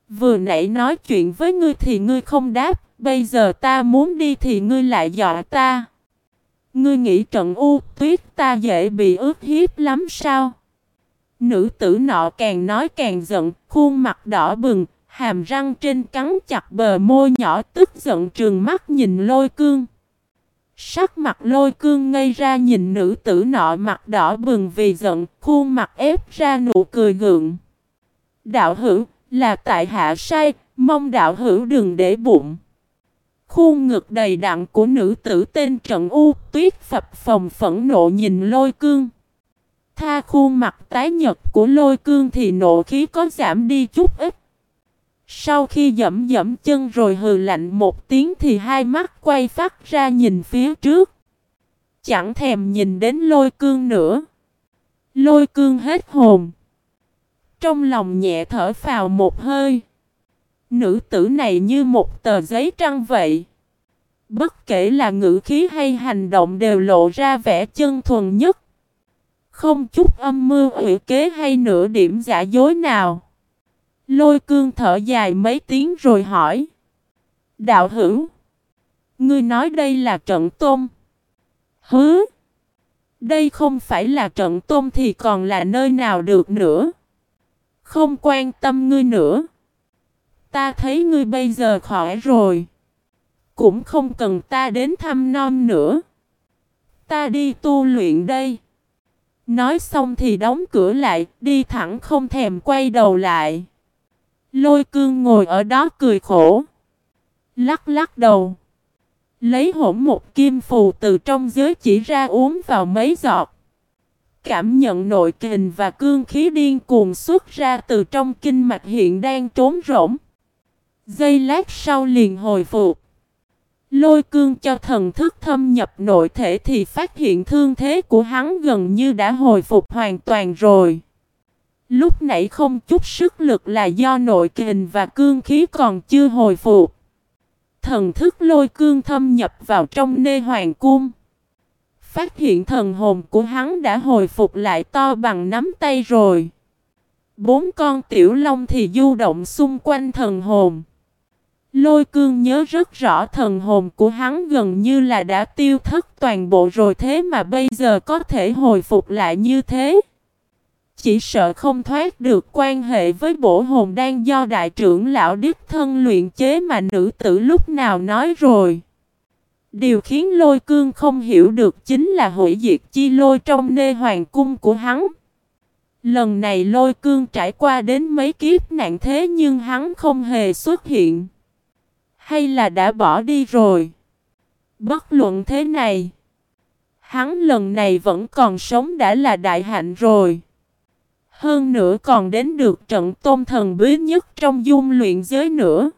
Vừa nãy nói chuyện với ngươi thì ngươi không đáp, bây giờ ta muốn đi thì ngươi lại dọa ta. Ngươi nghĩ trận u tuyết ta dễ bị ướt hiếp lắm sao? Nữ tử nọ càng nói càng giận, khuôn mặt đỏ bừng, hàm răng trên cắn chặt bờ môi nhỏ tức giận trừng mắt nhìn lôi cương. Sắc mặt lôi cương ngây ra nhìn nữ tử nọ mặt đỏ bừng vì giận, khuôn mặt ép ra nụ cười gượng. Đạo hữu, là tại hạ sai, mong đạo hữu đừng để bụng. Khuôn ngực đầy đặn của nữ tử tên Trận U tuyết phập phồng phẫn nộ nhìn lôi cương. Tha khuôn mặt tái nhật của lôi cương thì nộ khí có giảm đi chút ít. Sau khi dẫm dẫm chân rồi hừ lạnh một tiếng thì hai mắt quay phát ra nhìn phía trước. Chẳng thèm nhìn đến lôi cương nữa. Lôi cương hết hồn. Trong lòng nhẹ thở phào một hơi. Nữ tử này như một tờ giấy trăng vậy. Bất kể là ngữ khí hay hành động đều lộ ra vẻ chân thuần nhất. Không chút âm mưu ủy kế hay nửa điểm giả dối nào. Lôi cương thở dài mấy tiếng rồi hỏi. Đạo hữu. Ngươi nói đây là trận tôm. Hứ. Đây không phải là trận tôm thì còn là nơi nào được nữa. Không quan tâm ngươi nữa. Ta thấy ngươi bây giờ khỏi rồi. Cũng không cần ta đến thăm non nữa. Ta đi tu luyện đây. Nói xong thì đóng cửa lại, đi thẳng không thèm quay đầu lại. Lôi cương ngồi ở đó cười khổ. Lắc lắc đầu. Lấy hỗn một kim phù từ trong giới chỉ ra uống vào mấy giọt. Cảm nhận nội kình và cương khí điên cuồng xuất ra từ trong kinh mạch hiện đang trốn rỗng. Giây lát sau liền hồi phục. Lôi cương cho thần thức thâm nhập nội thể thì phát hiện thương thế của hắn gần như đã hồi phục hoàn toàn rồi. Lúc nãy không chút sức lực là do nội kình và cương khí còn chưa hồi phục. Thần thức lôi cương thâm nhập vào trong nê hoàng cung. Phát hiện thần hồn của hắn đã hồi phục lại to bằng nắm tay rồi. Bốn con tiểu long thì du động xung quanh thần hồn. Lôi cương nhớ rất rõ thần hồn của hắn gần như là đã tiêu thất toàn bộ rồi thế mà bây giờ có thể hồi phục lại như thế. Chỉ sợ không thoát được quan hệ với bổ hồn đang do đại trưởng lão đích thân luyện chế mà nữ tử lúc nào nói rồi. Điều khiến lôi cương không hiểu được chính là hủy diệt chi lôi trong nê hoàng cung của hắn. Lần này lôi cương trải qua đến mấy kiếp nạn thế nhưng hắn không hề xuất hiện. Hay là đã bỏ đi rồi? Bất luận thế này. Hắn lần này vẫn còn sống đã là đại hạnh rồi. Hơn nữa còn đến được trận tôn thần bí nhất trong dung luyện giới nữa.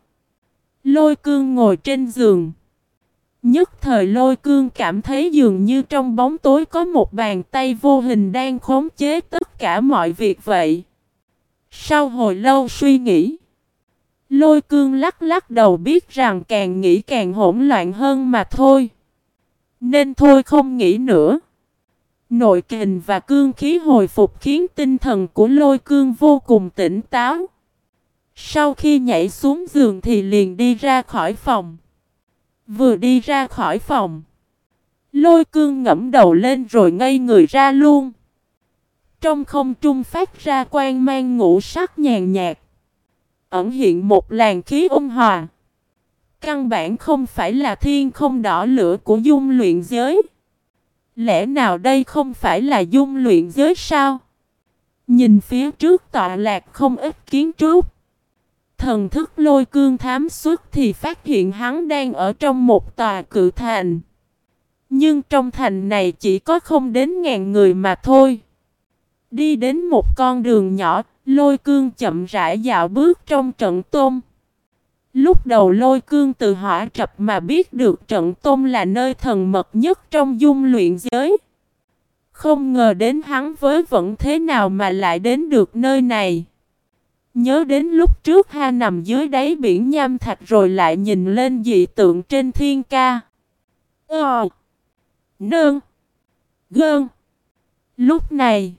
Lôi cương ngồi trên giường. Nhất thời lôi cương cảm thấy dường như trong bóng tối có một bàn tay vô hình đang khống chế tất cả mọi việc vậy. Sau hồi lâu suy nghĩ. Lôi cương lắc lắc đầu biết rằng càng nghĩ càng hỗn loạn hơn mà thôi. Nên thôi không nghĩ nữa. Nội kình và cương khí hồi phục khiến tinh thần của lôi cương vô cùng tỉnh táo. Sau khi nhảy xuống giường thì liền đi ra khỏi phòng. Vừa đi ra khỏi phòng. Lôi cương ngẫm đầu lên rồi ngây người ra luôn. Trong không trung phát ra quang mang ngũ sắc nhàn nhạt ẩn hiện một làn khí ôn hòa. Căn bản không phải là thiên không đỏ lửa của dung luyện giới. Lẽ nào đây không phải là dung luyện giới sao? Nhìn phía trước tọa lạc không ít kiến trúc. Thần thức lôi cương thám xuất thì phát hiện hắn đang ở trong một tòa cự thành. Nhưng trong thành này chỉ có không đến ngàn người mà thôi. Đi đến một con đường nhỏ, lôi cương chậm rãi dạo bước trong trận tôm. Lúc đầu lôi cương từ hỏa trập mà biết được trận tôm là nơi thần mật nhất trong dung luyện giới. Không ngờ đến hắn với vẫn thế nào mà lại đến được nơi này. Nhớ đến lúc trước ha nằm dưới đáy biển nham thạch rồi lại nhìn lên dị tượng trên thiên ca. Ờ. Nương. Gơn. Lúc này.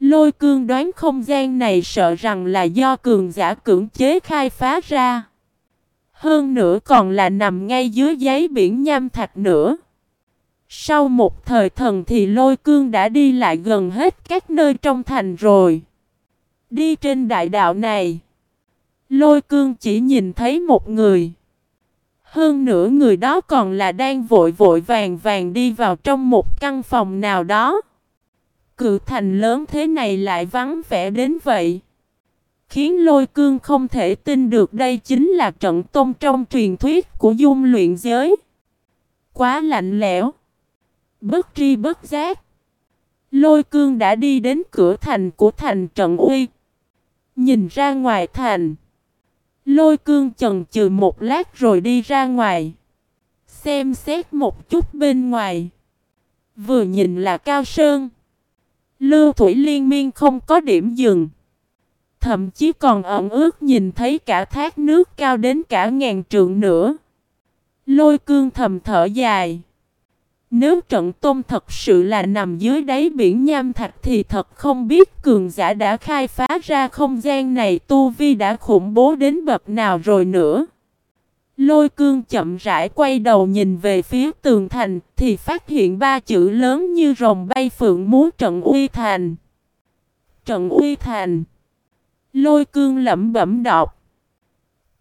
Lôi cương đoán không gian này sợ rằng là do cường giả cưỡng chế khai phá ra. Hơn nữa còn là nằm ngay dưới giấy biển nham thạch nữa. Sau một thời thần thì lôi cương đã đi lại gần hết các nơi trong thành rồi. Đi trên đại đạo này. Lôi cương chỉ nhìn thấy một người. Hơn nữa người đó còn là đang vội vội vàng vàng đi vào trong một căn phòng nào đó. Cự thành lớn thế này lại vắng vẻ đến vậy. Khiến lôi cương không thể tin được đây chính là trận tôn trong truyền thuyết của dung luyện giới. Quá lạnh lẽo. Bất tri bất giác. Lôi cương đã đi đến cửa thành của thành trận uy. Nhìn ra ngoài thành. Lôi cương chần chừ một lát rồi đi ra ngoài. Xem xét một chút bên ngoài. Vừa nhìn là cao sơn. Lưu thủy liên miên không có điểm dừng. Thậm chí còn ẩn ước nhìn thấy cả thác nước cao đến cả ngàn trượng nữa. Lôi cương thầm thở dài. Nếu trận tôm thật sự là nằm dưới đáy biển nham thạch thì thật không biết cường giả đã khai phá ra không gian này tu vi đã khủng bố đến bậc nào rồi nữa. Lôi cương chậm rãi quay đầu nhìn về phía tường thành thì phát hiện ba chữ lớn như rồng bay phượng múa trận uy thành. Trận uy thành. Lôi cương lẩm bẩm đọc.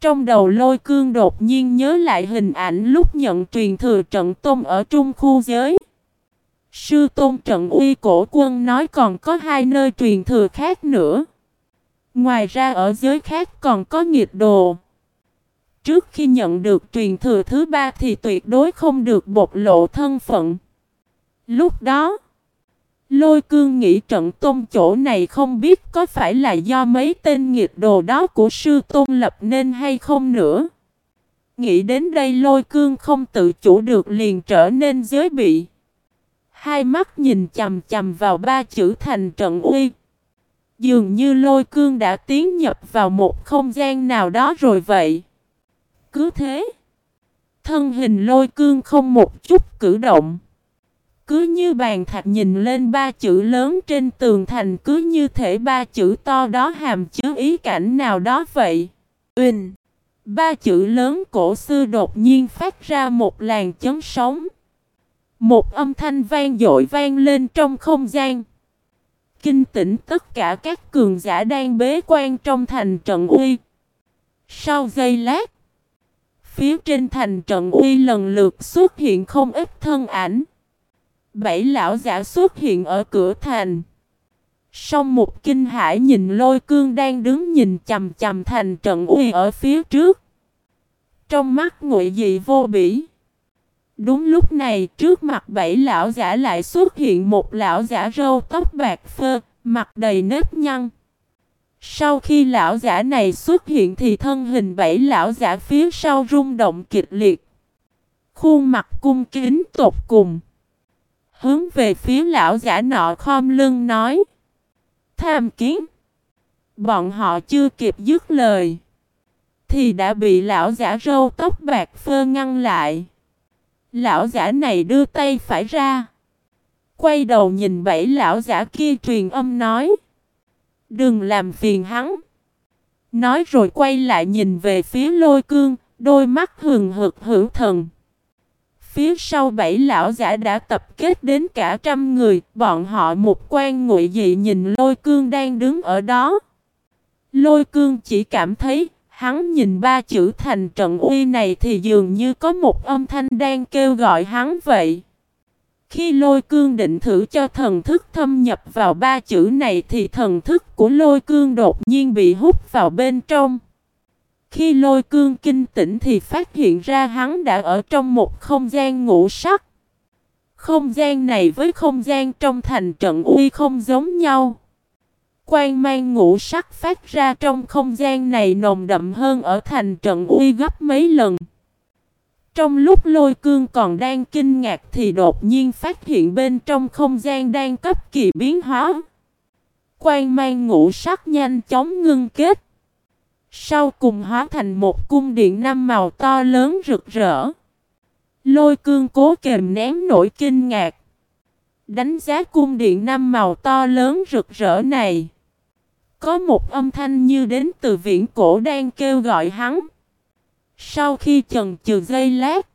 Trong đầu lôi cương đột nhiên nhớ lại hình ảnh lúc nhận truyền thừa trận tôn ở trung khu giới. Sư tôn trận uy cổ quân nói còn có hai nơi truyền thừa khác nữa. Ngoài ra ở giới khác còn có nghiệt đồ. Trước khi nhận được truyền thừa thứ ba thì tuyệt đối không được bộc lộ thân phận. Lúc đó, lôi cương nghĩ trận tôn chỗ này không biết có phải là do mấy tên nghiệt đồ đó của sư tôn lập nên hay không nữa. Nghĩ đến đây lôi cương không tự chủ được liền trở nên giới bị. Hai mắt nhìn chầm chầm vào ba chữ thành trận uy. Dường như lôi cương đã tiến nhập vào một không gian nào đó rồi vậy. Cứ thế, thân hình lôi cương không một chút cử động. Cứ như bàn thạch nhìn lên ba chữ lớn trên tường thành cứ như thể ba chữ to đó hàm chứa ý cảnh nào đó vậy. Uỳnh! Ba chữ lớn cổ xưa đột nhiên phát ra một làn chấn sóng. Một âm thanh vang dội vang lên trong không gian. Kinh tỉnh tất cả các cường giả đang bế quan trong thành trận uy. Sau giây lát, phía trên thành trận uy lần lượt xuất hiện không ít thân ảnh. Bảy lão giả xuất hiện ở cửa thành. Song một kinh hải nhìn lôi cương đang đứng nhìn chầm chầm thành trận uy ở phía trước. Trong mắt ngụy dị vô bỉ. Đúng lúc này trước mặt bảy lão giả lại xuất hiện một lão giả râu tóc bạc phơ, mặt đầy nếp nhăn. Sau khi lão giả này xuất hiện thì thân hình bảy lão giả phía sau rung động kịch liệt. Khuôn mặt cung kính tột cùng. Hướng về phía lão giả nọ khom lưng nói. Tham kiến. Bọn họ chưa kịp dứt lời. Thì đã bị lão giả râu tóc bạc phơ ngăn lại. Lão giả này đưa tay phải ra. Quay đầu nhìn bảy lão giả kia truyền âm nói. Đừng làm phiền hắn. Nói rồi quay lại nhìn về phía lôi cương, đôi mắt hừng hực hữu thần. Phía sau bảy lão giả đã tập kết đến cả trăm người, bọn họ một quan ngụy dị nhìn lôi cương đang đứng ở đó. Lôi cương chỉ cảm thấy Hắn nhìn ba chữ thành trận uy này thì dường như có một âm thanh đang kêu gọi hắn vậy. Khi lôi cương định thử cho thần thức thâm nhập vào ba chữ này thì thần thức của lôi cương đột nhiên bị hút vào bên trong. Khi lôi cương kinh tỉnh thì phát hiện ra hắn đã ở trong một không gian ngũ sắc. Không gian này với không gian trong thành trận uy không giống nhau. Quang mang ngũ sắc phát ra trong không gian này nồng đậm hơn ở thành trận uy gấp mấy lần. Trong lúc lôi cương còn đang kinh ngạc thì đột nhiên phát hiện bên trong không gian đang cấp kỳ biến hóa. Quang mang ngũ sắc nhanh chóng ngưng kết. Sau cùng hóa thành một cung điện năm màu to lớn rực rỡ. Lôi cương cố kềm nén nổi kinh ngạc. Đánh giá cung điện năm màu to lớn rực rỡ này. Có một âm thanh như đến từ viễn cổ đang kêu gọi hắn. Sau khi chần chừ giây lát,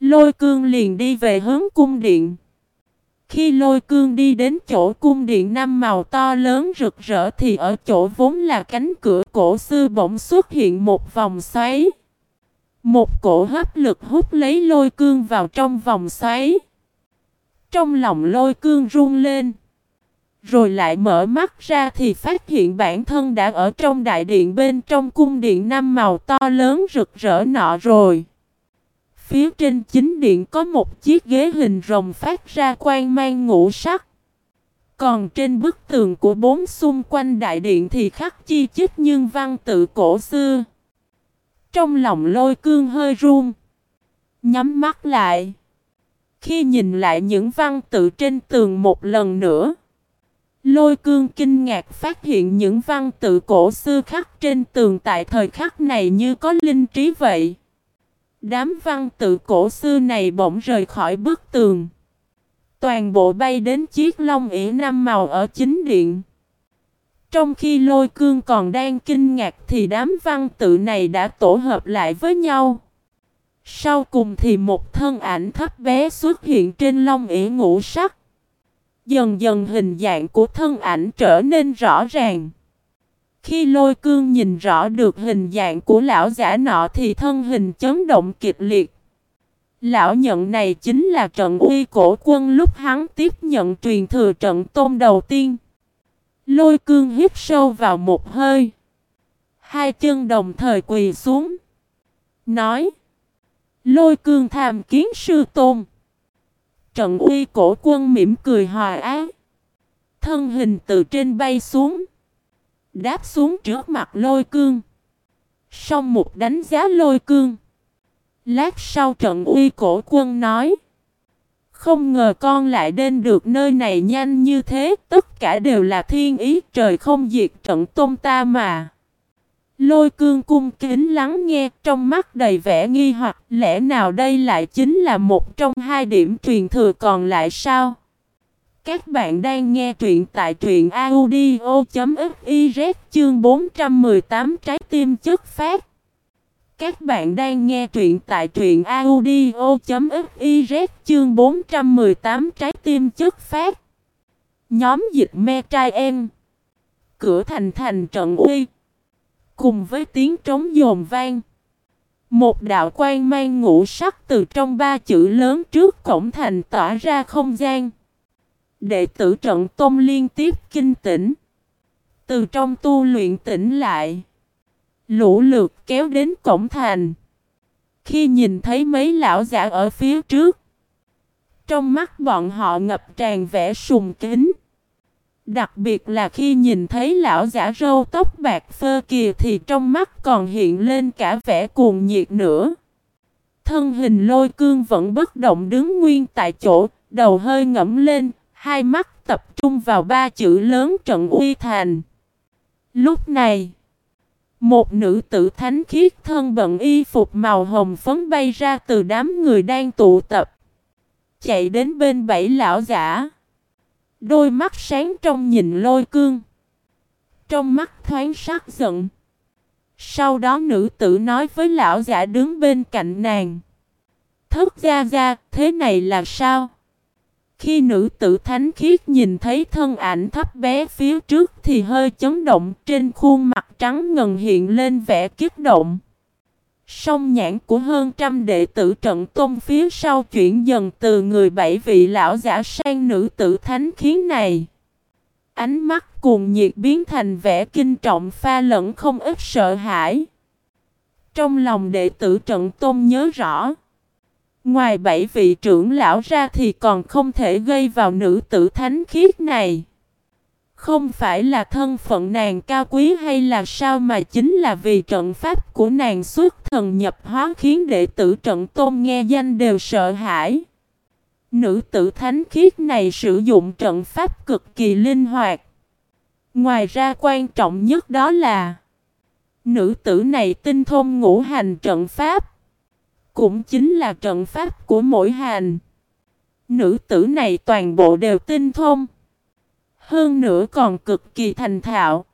lôi cương liền đi về hướng cung điện. Khi lôi cương đi đến chỗ cung điện năm màu to lớn rực rỡ thì ở chỗ vốn là cánh cửa cổ xưa bỗng xuất hiện một vòng xoáy. Một cổ hấp lực hút lấy lôi cương vào trong vòng xoáy. Trong lòng lôi cương run lên. Rồi lại mở mắt ra thì phát hiện bản thân đã ở trong đại điện bên trong cung điện năm màu to lớn rực rỡ nọ rồi. Phía trên chính điện có một chiếc ghế hình rồng phát ra quang mang ngũ sắc. Còn trên bức tường của bốn xung quanh đại điện thì khắc chi chích nhưng văn tự cổ xưa. Trong lòng lôi cương hơi run. Nhắm mắt lại. Khi nhìn lại những văn tự trên tường một lần nữa. Lôi cương kinh ngạc phát hiện những văn tự cổ xưa khắc trên tường tại thời khắc này như có linh trí vậy. Đám văn tự cổ xưa này bỗng rời khỏi bức tường. Toàn bộ bay đến chiếc long ỉ năm màu ở chính điện. Trong khi lôi cương còn đang kinh ngạc thì đám văn tự này đã tổ hợp lại với nhau. Sau cùng thì một thân ảnh thấp bé xuất hiện trên long ỉ ngũ sắc. Dần dần hình dạng của thân ảnh trở nên rõ ràng. Khi lôi cương nhìn rõ được hình dạng của lão giả nọ thì thân hình chấn động kịch liệt. Lão nhận này chính là trận uy cổ quân lúc hắn tiếp nhận truyền thừa trận tôn đầu tiên. Lôi cương hít sâu vào một hơi. Hai chân đồng thời quỳ xuống. Nói. Lôi cương tham kiến sư tôn. Trận uy cổ quân mỉm cười hòa ác, Thân hình từ trên bay xuống. Đáp xuống trước mặt lôi cương. Xong một đánh giá lôi cương. Lát sau trận uy cổ quân nói. Không ngờ con lại đến được nơi này nhanh như thế. Tất cả đều là thiên ý, trời không diệt trận tôn ta mà. Lôi cương cung kính lắng nghe, trong mắt đầy vẻ nghi hoặc, lẽ nào đây lại chính là một trong hai điểm truyền thừa còn lại sao? Các bạn đang nghe truyện tại truyện audio.fiz chương 418 trái tim chất phát. Các bạn đang nghe truyện tại truyện audio.fiz chương 418 trái tim chất phát. Nhóm dịch me trai em. Cửa thành thành trận uy. Cùng với tiếng trống dồn vang. Một đạo quan mang ngũ sắc từ trong ba chữ lớn trước cổng thành tỏa ra không gian. Đệ tử trận tôn liên tiếp kinh tỉnh. Từ trong tu luyện tỉnh lại. Lũ lượt kéo đến cổng thành. Khi nhìn thấy mấy lão giả ở phía trước. Trong mắt bọn họ ngập tràn vẻ sùng kính. Đặc biệt là khi nhìn thấy lão giả râu tóc bạc phơ kìa thì trong mắt còn hiện lên cả vẻ cuồng nhiệt nữa. Thân hình lôi cương vẫn bất động đứng nguyên tại chỗ, đầu hơi ngẫm lên, hai mắt tập trung vào ba chữ lớn trận uy thành. Lúc này, một nữ tử thánh khiết thân bận y phục màu hồng phấn bay ra từ đám người đang tụ tập. Chạy đến bên bảy lão giả. Đôi mắt sáng trong nhìn lôi cương. Trong mắt thoáng sắc giận. Sau đó nữ tử nói với lão giả đứng bên cạnh nàng. Thất gia gia, thế này là sao? Khi nữ tử thánh khiết nhìn thấy thân ảnh thấp bé phía trước thì hơi chấn động, trên khuôn mặt trắng ngần hiện lên vẻ kích động. Song nhãn của hơn trăm đệ tử trận tôn phía sau chuyển dần từ người bảy vị lão giả sang nữ tử thánh khiến này. Ánh mắt cuồng nhiệt biến thành vẻ kinh trọng pha lẫn không ít sợ hãi. Trong lòng đệ tử trận tôn nhớ rõ. Ngoài bảy vị trưởng lão ra thì còn không thể gây vào nữ tử thánh khiết này. Không phải là thân phận nàng cao quý hay là sao mà chính là vì trận pháp của nàng xuất thần nhập hóa khiến đệ tử trận tôn nghe danh đều sợ hãi. Nữ tử thánh khiết này sử dụng trận pháp cực kỳ linh hoạt. Ngoài ra quan trọng nhất đó là, Nữ tử này tinh thông ngũ hành trận pháp cũng chính là trận pháp của mỗi hành Nữ tử này toàn bộ đều tinh thông hơn nữa còn cực kỳ thành thạo.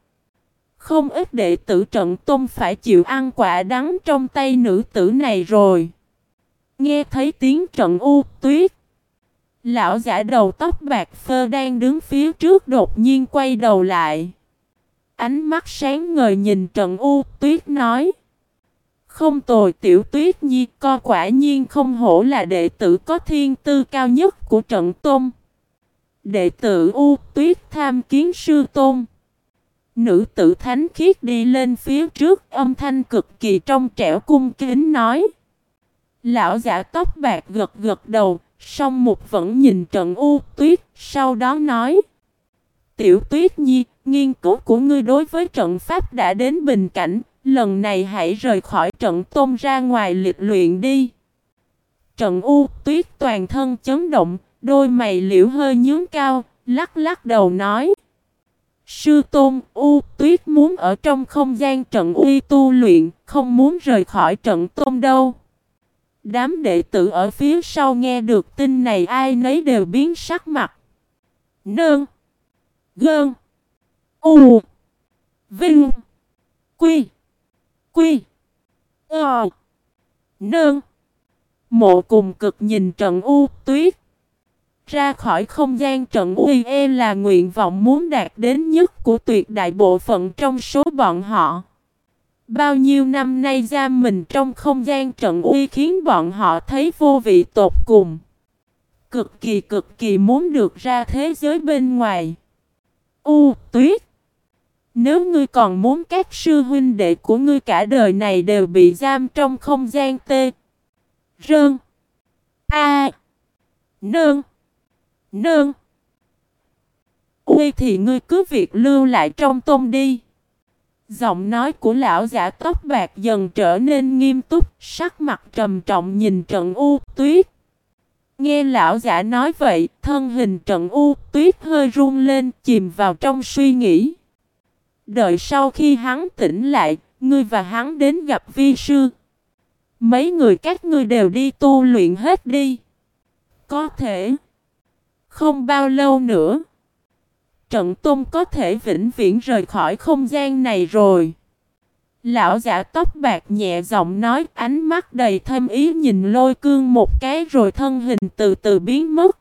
Không ít đệ tử trận tôn phải chịu ăn quả đắng trong tay nữ tử này rồi. Nghe thấy tiếng trận u tuyết. Lão giả đầu tóc bạc phơ đang đứng phía trước đột nhiên quay đầu lại. Ánh mắt sáng ngời nhìn trận u tuyết nói. Không tồi tiểu tuyết nhi co quả nhiên không hổ là đệ tử có thiên tư cao nhất của trận tôn. Đệ tử U Tuyết tham kiến sư tôn. Nữ tử thánh khiết đi lên phía trước âm thanh cực kỳ trong trẻo cung kính nói. Lão giả tóc bạc gật gật đầu, song một vẫn nhìn trận U Tuyết, sau đó nói. Tiểu Tuyết Nhi, nghiên cứu của ngươi đối với trận pháp đã đến bình cảnh, lần này hãy rời khỏi trận tôn ra ngoài liệt luyện đi. Trận U Tuyết toàn thân chấn động, Đôi mày liễu hơi nhướng cao, lắc lắc đầu nói. Sư Tôn U Tuyết muốn ở trong không gian trận uy tu luyện, không muốn rời khỏi trận tôn đâu. Đám đệ tử ở phía sau nghe được tin này ai nấy đều biến sắc mặt. Nương. Gơn. U. Vinh. Quy. Quy. Ờ. Nương. Mộ cùng cực nhìn trận U Tuyết. Ra khỏi không gian trận uy e là nguyện vọng muốn đạt đến nhất của tuyệt đại bộ phận trong số bọn họ. Bao nhiêu năm nay giam mình trong không gian trận uy khiến bọn họ thấy vô vị tột cùng. Cực kỳ cực kỳ muốn được ra thế giới bên ngoài. U tuyết. Nếu ngươi còn muốn các sư huynh đệ của ngươi cả đời này đều bị giam trong không gian tê. Rơn. A. Nương. Nương. Uy thì ngươi cứ việc lưu lại trong tôm đi. Giọng nói của lão giả tóc bạc dần trở nên nghiêm túc, sắc mặt trầm trọng nhìn trận u tuyết. Nghe lão giả nói vậy, thân hình trận u tuyết hơi run lên, chìm vào trong suy nghĩ. Đợi sau khi hắn tỉnh lại, ngươi và hắn đến gặp vi sư. Mấy người các ngươi đều đi tu luyện hết đi. Có thể. Không bao lâu nữa, trận tôn có thể vĩnh viễn rời khỏi không gian này rồi. Lão giả tóc bạc nhẹ giọng nói ánh mắt đầy thâm ý nhìn lôi cương một cái rồi thân hình từ từ biến mất.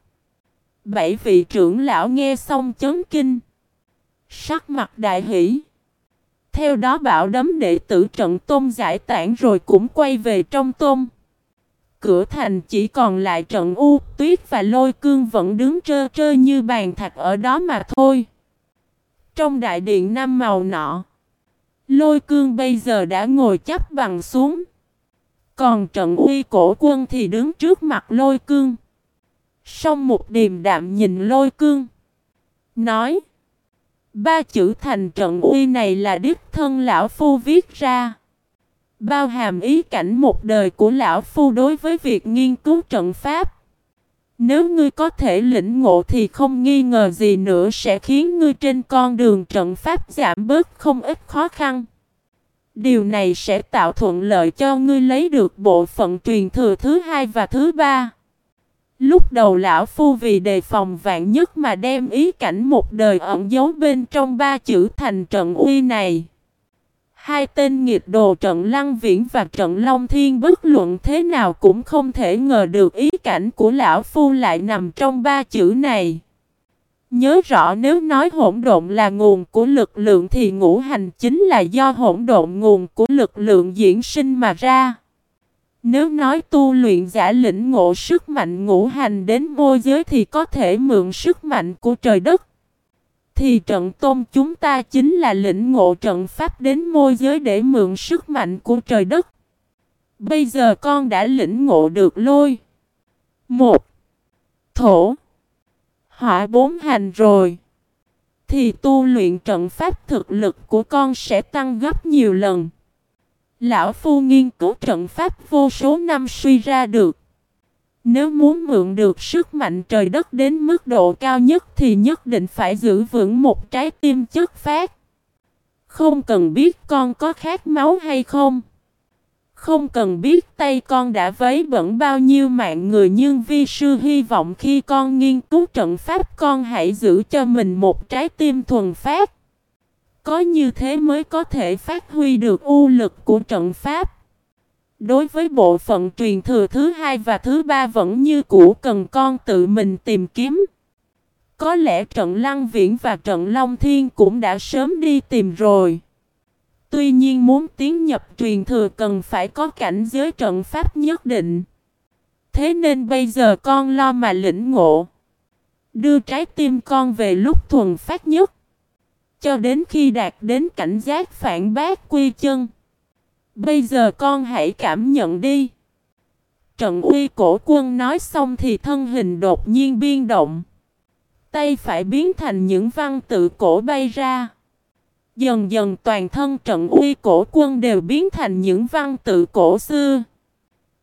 Bảy vị trưởng lão nghe xong chấn kinh. Sắc mặt đại hỷ. Theo đó bảo đấm đệ tử trận tôn giải tản rồi cũng quay về trong tôn cửa thành chỉ còn lại trận u, tuyết và lôi cương vẫn đứng trơ trơ như bàn thạch ở đó mà thôi. Trong đại điện năm màu nọ, lôi cương bây giờ đã ngồi chắp bằng xuống. Còn trận uy cổ quân thì đứng trước mặt lôi cương. Xong một điềm đạm nhìn lôi cương. Nói. Ba chữ thành trận uy này là đích thân lão phu viết ra bao hàm ý cảnh một đời của lão phu đối với việc nghiên cứu trận pháp. Nếu ngươi có thể lĩnh ngộ thì không nghi ngờ gì nữa sẽ khiến ngươi trên con đường trận pháp giảm bớt không ít khó khăn. Điều này sẽ tạo thuận lợi cho ngươi lấy được bộ phận truyền thừa thứ hai và thứ ba. Lúc đầu lão phu vì đề phòng vạn nhất mà đem ý cảnh một đời ẩn giấu bên trong ba chữ thành trận uy này. Hai tên nghiệt đồ trận Lăng Viễn và trận Long Thiên bất luận thế nào cũng không thể ngờ được ý cảnh của Lão Phu lại nằm trong ba chữ này. Nhớ rõ nếu nói hỗn độn là nguồn của lực lượng thì ngũ hành chính là do hỗn độn nguồn của lực lượng diễn sinh mà ra. Nếu nói tu luyện giả lĩnh ngộ sức mạnh ngũ hành đến môi giới thì có thể mượn sức mạnh của trời đất. Thì trận tôn chúng ta chính là lĩnh ngộ trận pháp đến môi giới để mượn sức mạnh của trời đất. Bây giờ con đã lĩnh ngộ được lôi. Một. Thổ. Hỏa bốn hành rồi. Thì tu luyện trận pháp thực lực của con sẽ tăng gấp nhiều lần. Lão Phu nghiên cứu trận pháp vô số năm suy ra được. Nếu muốn mượn được sức mạnh trời đất đến mức độ cao nhất thì nhất định phải giữ vững một trái tim chất phát. Không cần biết con có khát máu hay không. Không cần biết tay con đã vấy bẩn bao nhiêu mạng người nhưng vi sư hy vọng khi con nghiên cứu trận pháp con hãy giữ cho mình một trái tim thuần phát. Có như thế mới có thể phát huy được u lực của trận pháp. Đối với bộ phận truyền thừa thứ hai và thứ ba vẫn như cũ cần con tự mình tìm kiếm. Có lẽ trận Lăng Viễn và trận Long Thiên cũng đã sớm đi tìm rồi. Tuy nhiên muốn tiến nhập truyền thừa cần phải có cảnh giới trận pháp nhất định. Thế nên bây giờ con lo mà lĩnh ngộ. Đưa trái tim con về lúc thuần phát nhất. Cho đến khi đạt đến cảnh giác phản bác quy chân. Bây giờ con hãy cảm nhận đi. Trận uy cổ quân nói xong thì thân hình đột nhiên biên động. Tay phải biến thành những văn tự cổ bay ra. Dần dần toàn thân trận uy cổ quân đều biến thành những văn tự cổ xưa.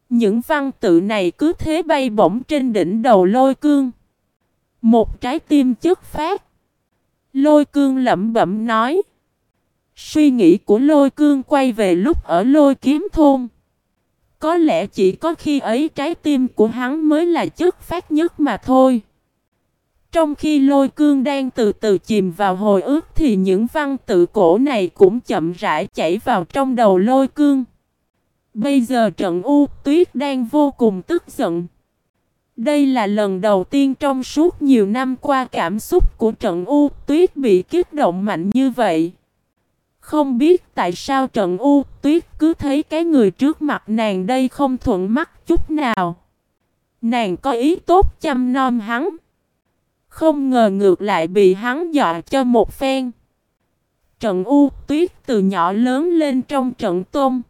Những văn tự này cứ thế bay bổng trên đỉnh đầu lôi cương. Một trái tim chất phát. Lôi cương lẩm bẩm nói. Suy nghĩ của lôi cương quay về lúc ở lôi kiếm thôn. Có lẽ chỉ có khi ấy trái tim của hắn mới là chất phát nhất mà thôi. Trong khi lôi cương đang từ từ chìm vào hồi ức thì những văn tự cổ này cũng chậm rãi chảy vào trong đầu lôi cương. Bây giờ trận U tuyết đang vô cùng tức giận. Đây là lần đầu tiên trong suốt nhiều năm qua cảm xúc của trận U tuyết bị kích động mạnh như vậy. Không biết tại sao trận U tuyết cứ thấy cái người trước mặt nàng đây không thuận mắt chút nào. Nàng có ý tốt chăm nom hắn. Không ngờ ngược lại bị hắn dọa cho một phen. Trận U tuyết từ nhỏ lớn lên trong trận tôm.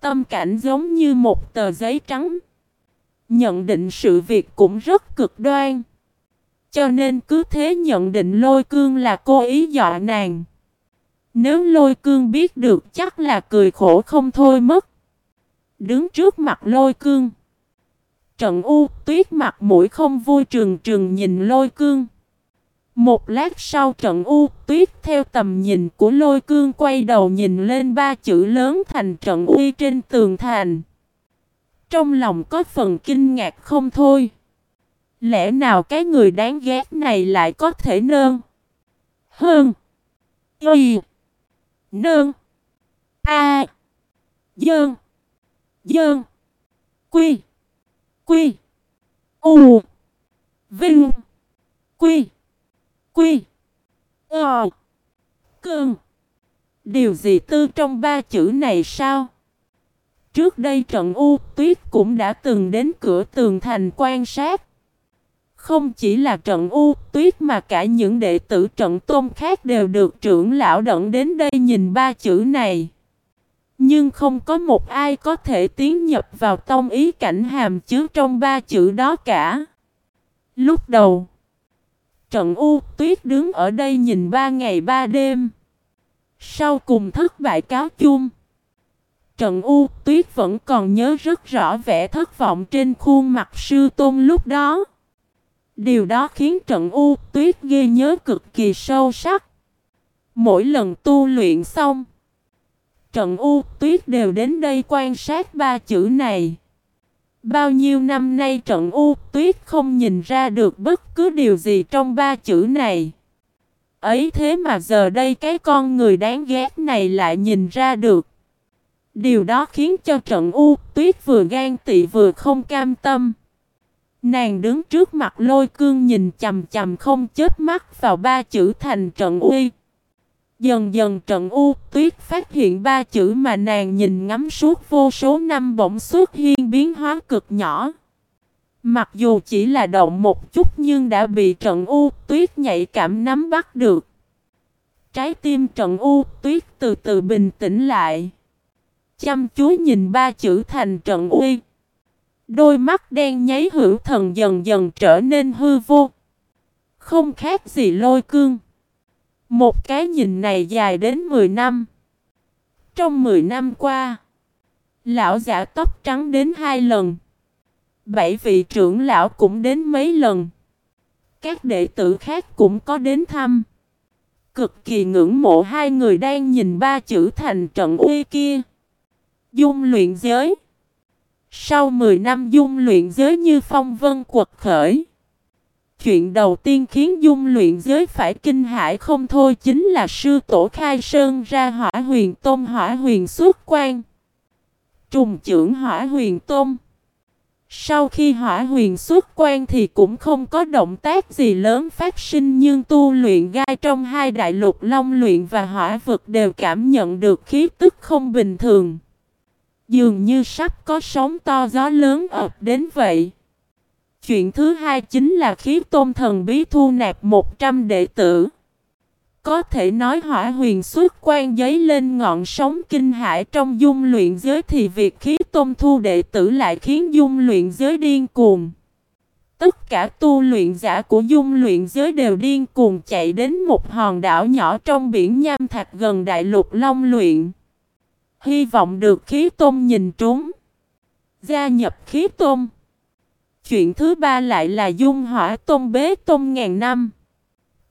Tâm cảnh giống như một tờ giấy trắng. Nhận định sự việc cũng rất cực đoan. Cho nên cứ thế nhận định lôi cương là cô ý dọa nàng. Nếu lôi cương biết được chắc là cười khổ không thôi mất. Đứng trước mặt lôi cương. Trận u tuyết mặt mũi không vui trừng trừng nhìn lôi cương. Một lát sau trận u tuyết theo tầm nhìn của lôi cương quay đầu nhìn lên ba chữ lớn thành trận uy trên tường thành. Trong lòng có phần kinh ngạc không thôi. Lẽ nào cái người đáng ghét này lại có thể nơn? Hơn. Y. Nơn. A. Dơn. Dơn. Quy. Quy. U. Vinh. Quy. Quy. Ờ. Cơn. Điều gì tư trong ba chữ này sao? Trước đây trận U Tuyết cũng đã từng đến cửa tường thành quan sát. Không chỉ là trận U Tuyết mà cả những đệ tử trận tôn khác đều được trưởng lão đận đến đây nhìn ba chữ này. Nhưng không có một ai có thể tiến nhập vào tông ý cảnh hàm chứa trong ba chữ đó cả. Lúc đầu, trận U Tuyết đứng ở đây nhìn ba ngày ba đêm. Sau cùng thất bại cáo chung. Trận U Tuyết vẫn còn nhớ rất rõ vẻ thất vọng trên khuôn mặt sư tôn lúc đó. Điều đó khiến trận U Tuyết ghi nhớ cực kỳ sâu sắc. Mỗi lần tu luyện xong, trận U Tuyết đều đến đây quan sát ba chữ này. Bao nhiêu năm nay trận U Tuyết không nhìn ra được bất cứ điều gì trong ba chữ này. Ấy thế mà giờ đây cái con người đáng ghét này lại nhìn ra được. Điều đó khiến cho trận u tuyết vừa gan tị vừa không cam tâm. Nàng đứng trước mặt lôi cương nhìn chầm chầm không chết mắt vào ba chữ thành trận uy. Dần dần trận u tuyết phát hiện ba chữ mà nàng nhìn ngắm suốt vô số năm bỗng xuất hiện biến hóa cực nhỏ. Mặc dù chỉ là động một chút nhưng đã bị trận u tuyết nhạy cảm nắm bắt được. Trái tim trận u tuyết từ từ bình tĩnh lại. Chăm chú nhìn ba chữ thành trận uy. Đôi mắt đen nháy hữu thần dần dần trở nên hư vô. Không khác gì lôi cương. Một cái nhìn này dài đến 10 năm. Trong 10 năm qua, lão giả tóc trắng đến hai lần. Bảy vị trưởng lão cũng đến mấy lần. Các đệ tử khác cũng có đến thăm. Cực kỳ ngưỡng mộ hai người đang nhìn ba chữ thành trận uy kia. Dung luyện giới. Sau 10 năm dung luyện giới như phong vân quật khởi. Chuyện đầu tiên khiến dung luyện giới phải kinh hãi không thôi chính là sư tổ khai sơn ra hỏa huyền tôn hỏa huyền xuất quan. Trùng trưởng hỏa huyền tôn. Sau khi hỏa huyền xuất quan thì cũng không có động tác gì lớn phát sinh nhưng tu luyện gai trong hai đại lục long luyện và hỏa vực đều cảm nhận được khí tức không bình thường. Dường như sắp có sóng to gió lớn ập đến vậy. Chuyện thứ hai chính là khí tôn thần bí thu nạp 100 đệ tử. Có thể nói hỏa huyền xuất quan giấy lên ngọn sóng kinh hải trong dung luyện giới thì việc khí tôn thu đệ tử lại khiến dung luyện giới điên cuồng. Tất cả tu luyện giả của dung luyện giới đều điên cuồng chạy đến một hòn đảo nhỏ trong biển nham thạch gần đại lục long luyện. Hy vọng được khí tôn nhìn trúng. Gia nhập khí tôn. Chuyện thứ ba lại là dung hỏa tôn bế tôn ngàn năm.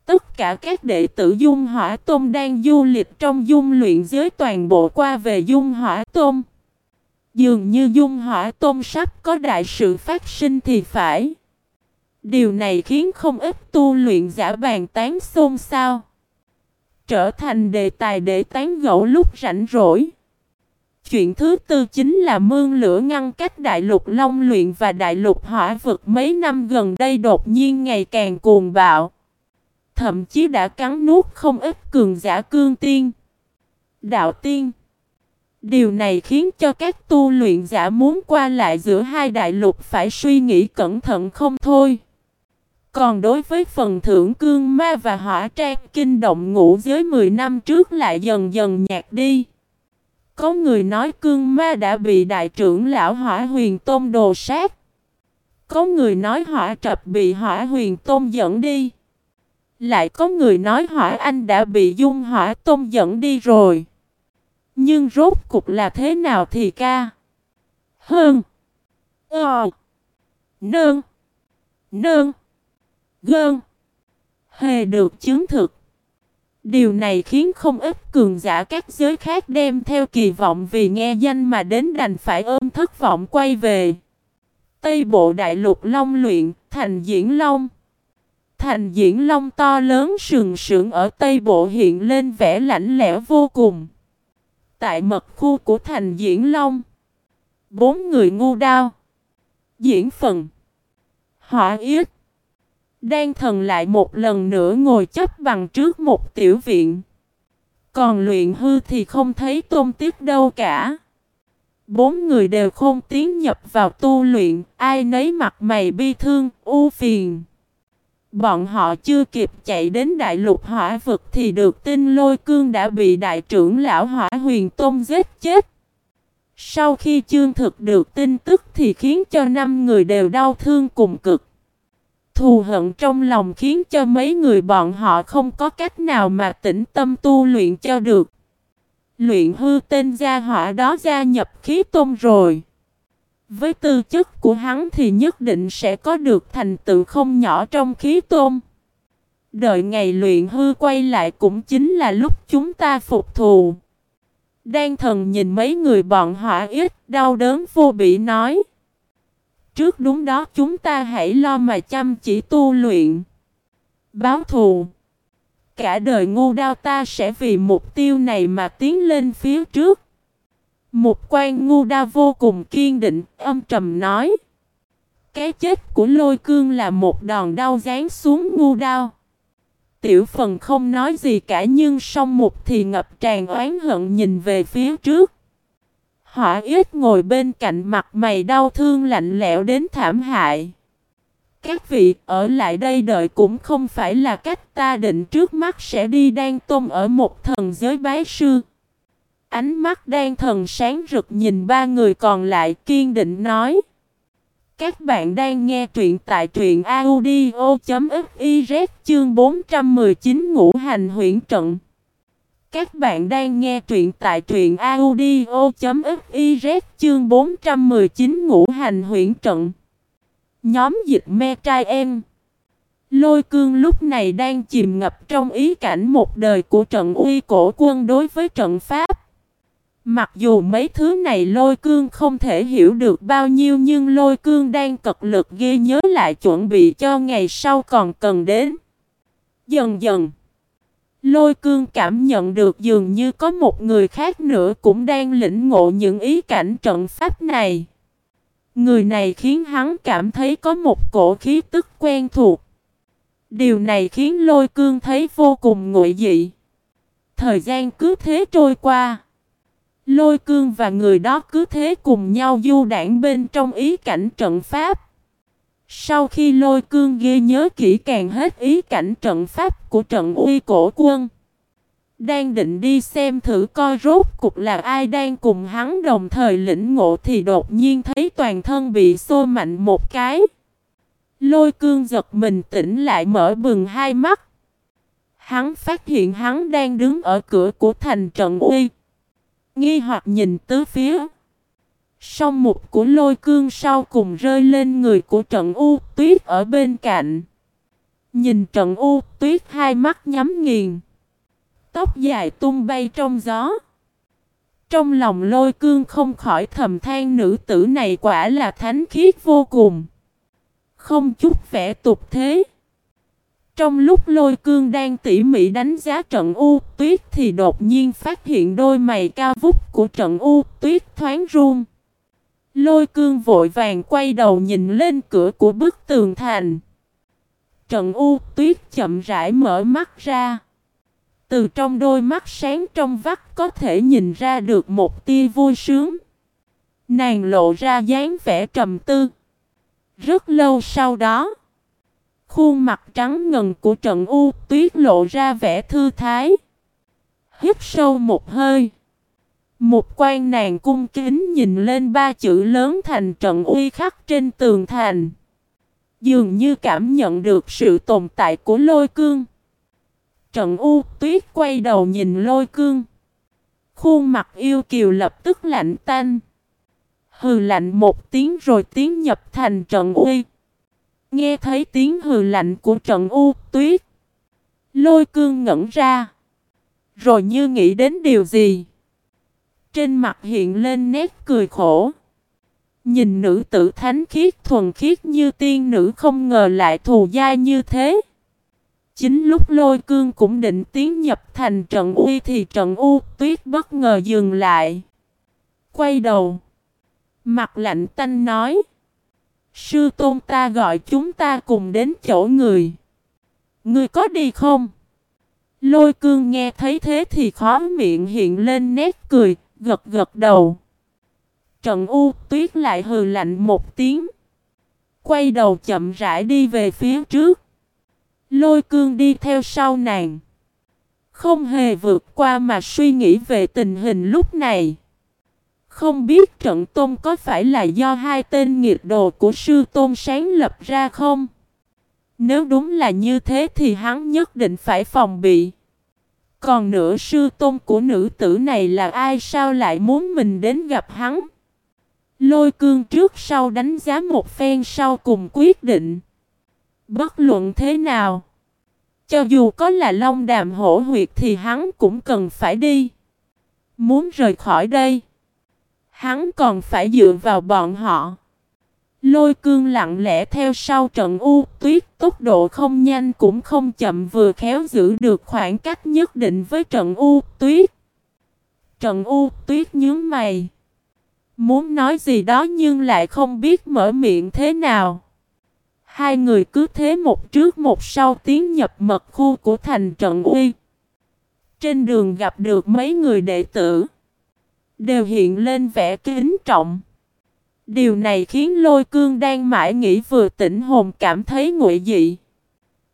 Tất cả các đệ tử Dung Hỏa Tôn đang du lịch trong dung luyện giới toàn bộ qua về Dung Hỏa Tôn. Dường như Dung Hỏa Tôn sắp có đại sự phát sinh thì phải. Điều này khiến không ít tu luyện giả bàn tán xôn xao. Trở thành đề tài để tán gẫu lúc rảnh rỗi. Chuyện thứ tư chính là mương lửa ngăn cách đại lục long luyện và đại lục hỏa vực mấy năm gần đây đột nhiên ngày càng cuồng bạo thậm chí đã cắn nuốt không ít cường giả cương tiên. Đạo tiên Điều này khiến cho các tu luyện giả muốn qua lại giữa hai đại lục phải suy nghĩ cẩn thận không thôi. Còn đối với phần thưởng cương ma và hỏa trang kinh động ngũ dưới 10 năm trước lại dần dần nhạt đi. Có người nói cương ma đã bị đại trưởng lão hỏa huyền tôn đồ sát. Có người nói hỏa trập bị hỏa huyền tôn dẫn đi. Lại có người nói hỏa anh đã bị dung hỏa tôn dẫn đi rồi. Nhưng rốt cục là thế nào thì ca? Hơn. Ờ. Nơn. Nơn. Gơn. Hề được chứng thực. Điều này khiến không ít cường giả các giới khác đem theo kỳ vọng vì nghe danh mà đến đành phải ôm thất vọng quay về. Tây bộ đại lục long luyện, thành diễn long. Thành diễn long to lớn sừng sững ở tây bộ hiện lên vẻ lạnh lẽo vô cùng. Tại mật khu của thành diễn long. Bốn người ngu đao. Diễn phần. Hỏa yết. Đang thần lại một lần nữa ngồi chấp bằng trước một tiểu viện. Còn luyện hư thì không thấy tôn tiếc đâu cả. Bốn người đều không tiến nhập vào tu luyện, ai nấy mặt mày bi thương, u phiền. Bọn họ chưa kịp chạy đến đại lục hỏa vực thì được tin lôi cương đã bị đại trưởng lão hỏa huyền tôn giết chết. Sau khi chương thực được tin tức thì khiến cho năm người đều đau thương cùng cực. Thù hận trong lòng khiến cho mấy người bọn họ không có cách nào mà tĩnh tâm tu luyện cho được. Luyện hư tên gia hỏa đó gia nhập khí tôn rồi. Với tư chất của hắn thì nhất định sẽ có được thành tựu không nhỏ trong khí tôn. Đợi ngày luyện hư quay lại cũng chính là lúc chúng ta phục thù. Đan thần nhìn mấy người bọn họ ít đau đớn vô bị nói. Trước đúng đó chúng ta hãy lo mà chăm chỉ tu luyện. Báo thù. cả đời ngu đao ta sẽ vì mục tiêu này mà tiến lên phía trước. Một quan ngu đao vô cùng kiên định, âm trầm nói. Cái chết của lôi cương là một đòn đau dán xuống ngu đao. Tiểu phần không nói gì cả nhưng song mục thì ngập tràn oán hận nhìn về phía trước. Hỏa ít ngồi bên cạnh mặt mày đau thương lạnh lẽo đến thảm hại. Các vị, ở lại đây đợi cũng không phải là cách ta định trước mắt sẽ đi đang tôm ở một thần giới bái sư. Ánh mắt đang thần sáng rực nhìn ba người còn lại kiên định nói. Các bạn đang nghe truyện tại truyện audio.fiz chương 419 ngũ hành huyện trận. Các bạn đang nghe truyện tại truyện audio.fiz chương 419 ngũ hành huyện trận. Nhóm dịch me trai em. Lôi cương lúc này đang chìm ngập trong ý cảnh một đời của trận uy cổ quân đối với trận Pháp. Mặc dù mấy thứ này lôi cương không thể hiểu được bao nhiêu nhưng lôi cương đang cật lực ghi nhớ lại chuẩn bị cho ngày sau còn cần đến. Dần dần, lôi cương cảm nhận được dường như có một người khác nữa cũng đang lĩnh ngộ những ý cảnh trận pháp này. Người này khiến hắn cảm thấy có một cổ khí tức quen thuộc. Điều này khiến lôi cương thấy vô cùng ngụy dị. Thời gian cứ thế trôi qua. Lôi cương và người đó cứ thế cùng nhau du đảng bên trong ý cảnh trận pháp. Sau khi lôi cương ghi nhớ kỹ càng hết ý cảnh trận pháp của trận uy cổ quân. Đang định đi xem thử coi rốt cục là ai đang cùng hắn đồng thời lĩnh ngộ thì đột nhiên thấy toàn thân bị xô mạnh một cái. Lôi cương giật mình tỉnh lại mở bừng hai mắt. Hắn phát hiện hắn đang đứng ở cửa của thành trận uy. Nghi hoặc nhìn tứ phía. Song mục của lôi cương sau cùng rơi lên người của trận u tuyết ở bên cạnh. Nhìn trận u tuyết hai mắt nhắm nghiền. Tóc dài tung bay trong gió. Trong lòng lôi cương không khỏi thầm than nữ tử này quả là thánh khiết vô cùng. Không chút vẻ tục thế. Trong lúc lôi cương đang tỉ mỉ đánh giá trận U tuyết thì đột nhiên phát hiện đôi mày cao vút của trận U tuyết thoáng run. Lôi cương vội vàng quay đầu nhìn lên cửa của bức tường thành. Trận U tuyết chậm rãi mở mắt ra. Từ trong đôi mắt sáng trong vắt có thể nhìn ra được một tia vui sướng. Nàng lộ ra dáng vẻ trầm tư. Rất lâu sau đó. Khuôn mặt trắng ngần của trận u tuyết lộ ra vẻ thư thái. Hít sâu một hơi. Một quan nàng cung kính nhìn lên ba chữ lớn thành trận uy khắc trên tường thành. Dường như cảm nhận được sự tồn tại của lôi cương. Trận u tuyết quay đầu nhìn lôi cương. Khuôn mặt yêu kiều lập tức lạnh tanh. Hừ lạnh một tiếng rồi tiến nhập thành trận uy. Nghe thấy tiếng hừ lạnh của trận u tuyết. Lôi cương ngẩn ra. Rồi như nghĩ đến điều gì. Trên mặt hiện lên nét cười khổ. Nhìn nữ tử thánh khiết thuần khiết như tiên nữ không ngờ lại thù dai như thế. Chính lúc lôi cương cũng định tiến nhập thành trận uy thì trận u tuyết bất ngờ dừng lại. Quay đầu. Mặt lạnh tanh nói. Sư tôn ta gọi chúng ta cùng đến chỗ người. Người có đi không? Lôi cương nghe thấy thế thì khó miệng hiện lên nét cười, gật gật đầu. Trận u tuyết lại hừ lạnh một tiếng. Quay đầu chậm rãi đi về phía trước. Lôi cương đi theo sau nàng. Không hề vượt qua mà suy nghĩ về tình hình lúc này. Không biết trận tôn có phải là do hai tên nghiệt đồ của sư tôn sáng lập ra không? Nếu đúng là như thế thì hắn nhất định phải phòng bị. Còn nữa sư tôn của nữ tử này là ai sao lại muốn mình đến gặp hắn? Lôi cương trước sau đánh giá một phen sau cùng quyết định. Bất luận thế nào. Cho dù có là long đàm hổ huyệt thì hắn cũng cần phải đi. Muốn rời khỏi đây. Hắn còn phải dựa vào bọn họ. Lôi cương lặng lẽ theo sau trận u, tuyết tốc độ không nhanh cũng không chậm vừa khéo giữ được khoảng cách nhất định với trận u, tuyết. Trận u, tuyết nhướng mày. Muốn nói gì đó nhưng lại không biết mở miệng thế nào. Hai người cứ thế một trước một sau tiến nhập mật khu của thành trận uy. Trên đường gặp được mấy người đệ tử. Đều hiện lên vẻ kính trọng. Điều này khiến lôi cương đang mãi nghĩ vừa tỉnh hồn cảm thấy nguội dị.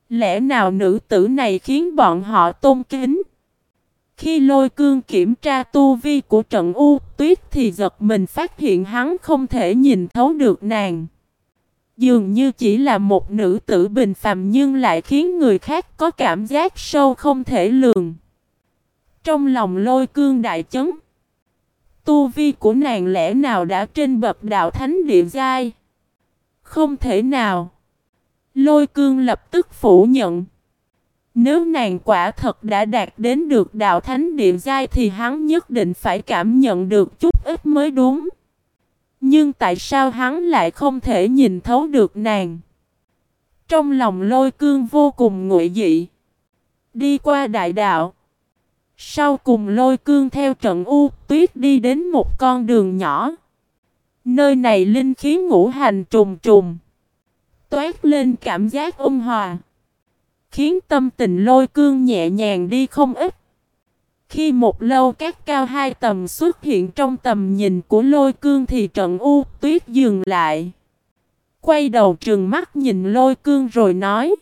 Lẽ nào nữ tử này khiến bọn họ tôn kính? Khi lôi cương kiểm tra tu vi của trận U tuyết thì giật mình phát hiện hắn không thể nhìn thấu được nàng. Dường như chỉ là một nữ tử bình phàm nhưng lại khiến người khác có cảm giác sâu không thể lường. Trong lòng lôi cương đại chấn. Tu vi của nàng lẽ nào đã trên bậc đạo thánh địa giai? Không thể nào. Lôi cương lập tức phủ nhận. Nếu nàng quả thật đã đạt đến được đạo thánh địa giai thì hắn nhất định phải cảm nhận được chút ít mới đúng. Nhưng tại sao hắn lại không thể nhìn thấu được nàng? Trong lòng lôi cương vô cùng nguội dị. Đi qua đại đạo. Sau cùng lôi cương theo trận u tuyết đi đến một con đường nhỏ. Nơi này linh khí ngũ hành trùng trùng. Toát lên cảm giác ôn hòa. Khiến tâm tình lôi cương nhẹ nhàng đi không ít. Khi một lâu các cao hai tầm xuất hiện trong tầm nhìn của lôi cương thì trận u tuyết dừng lại. Quay đầu trừng mắt nhìn lôi cương rồi nói.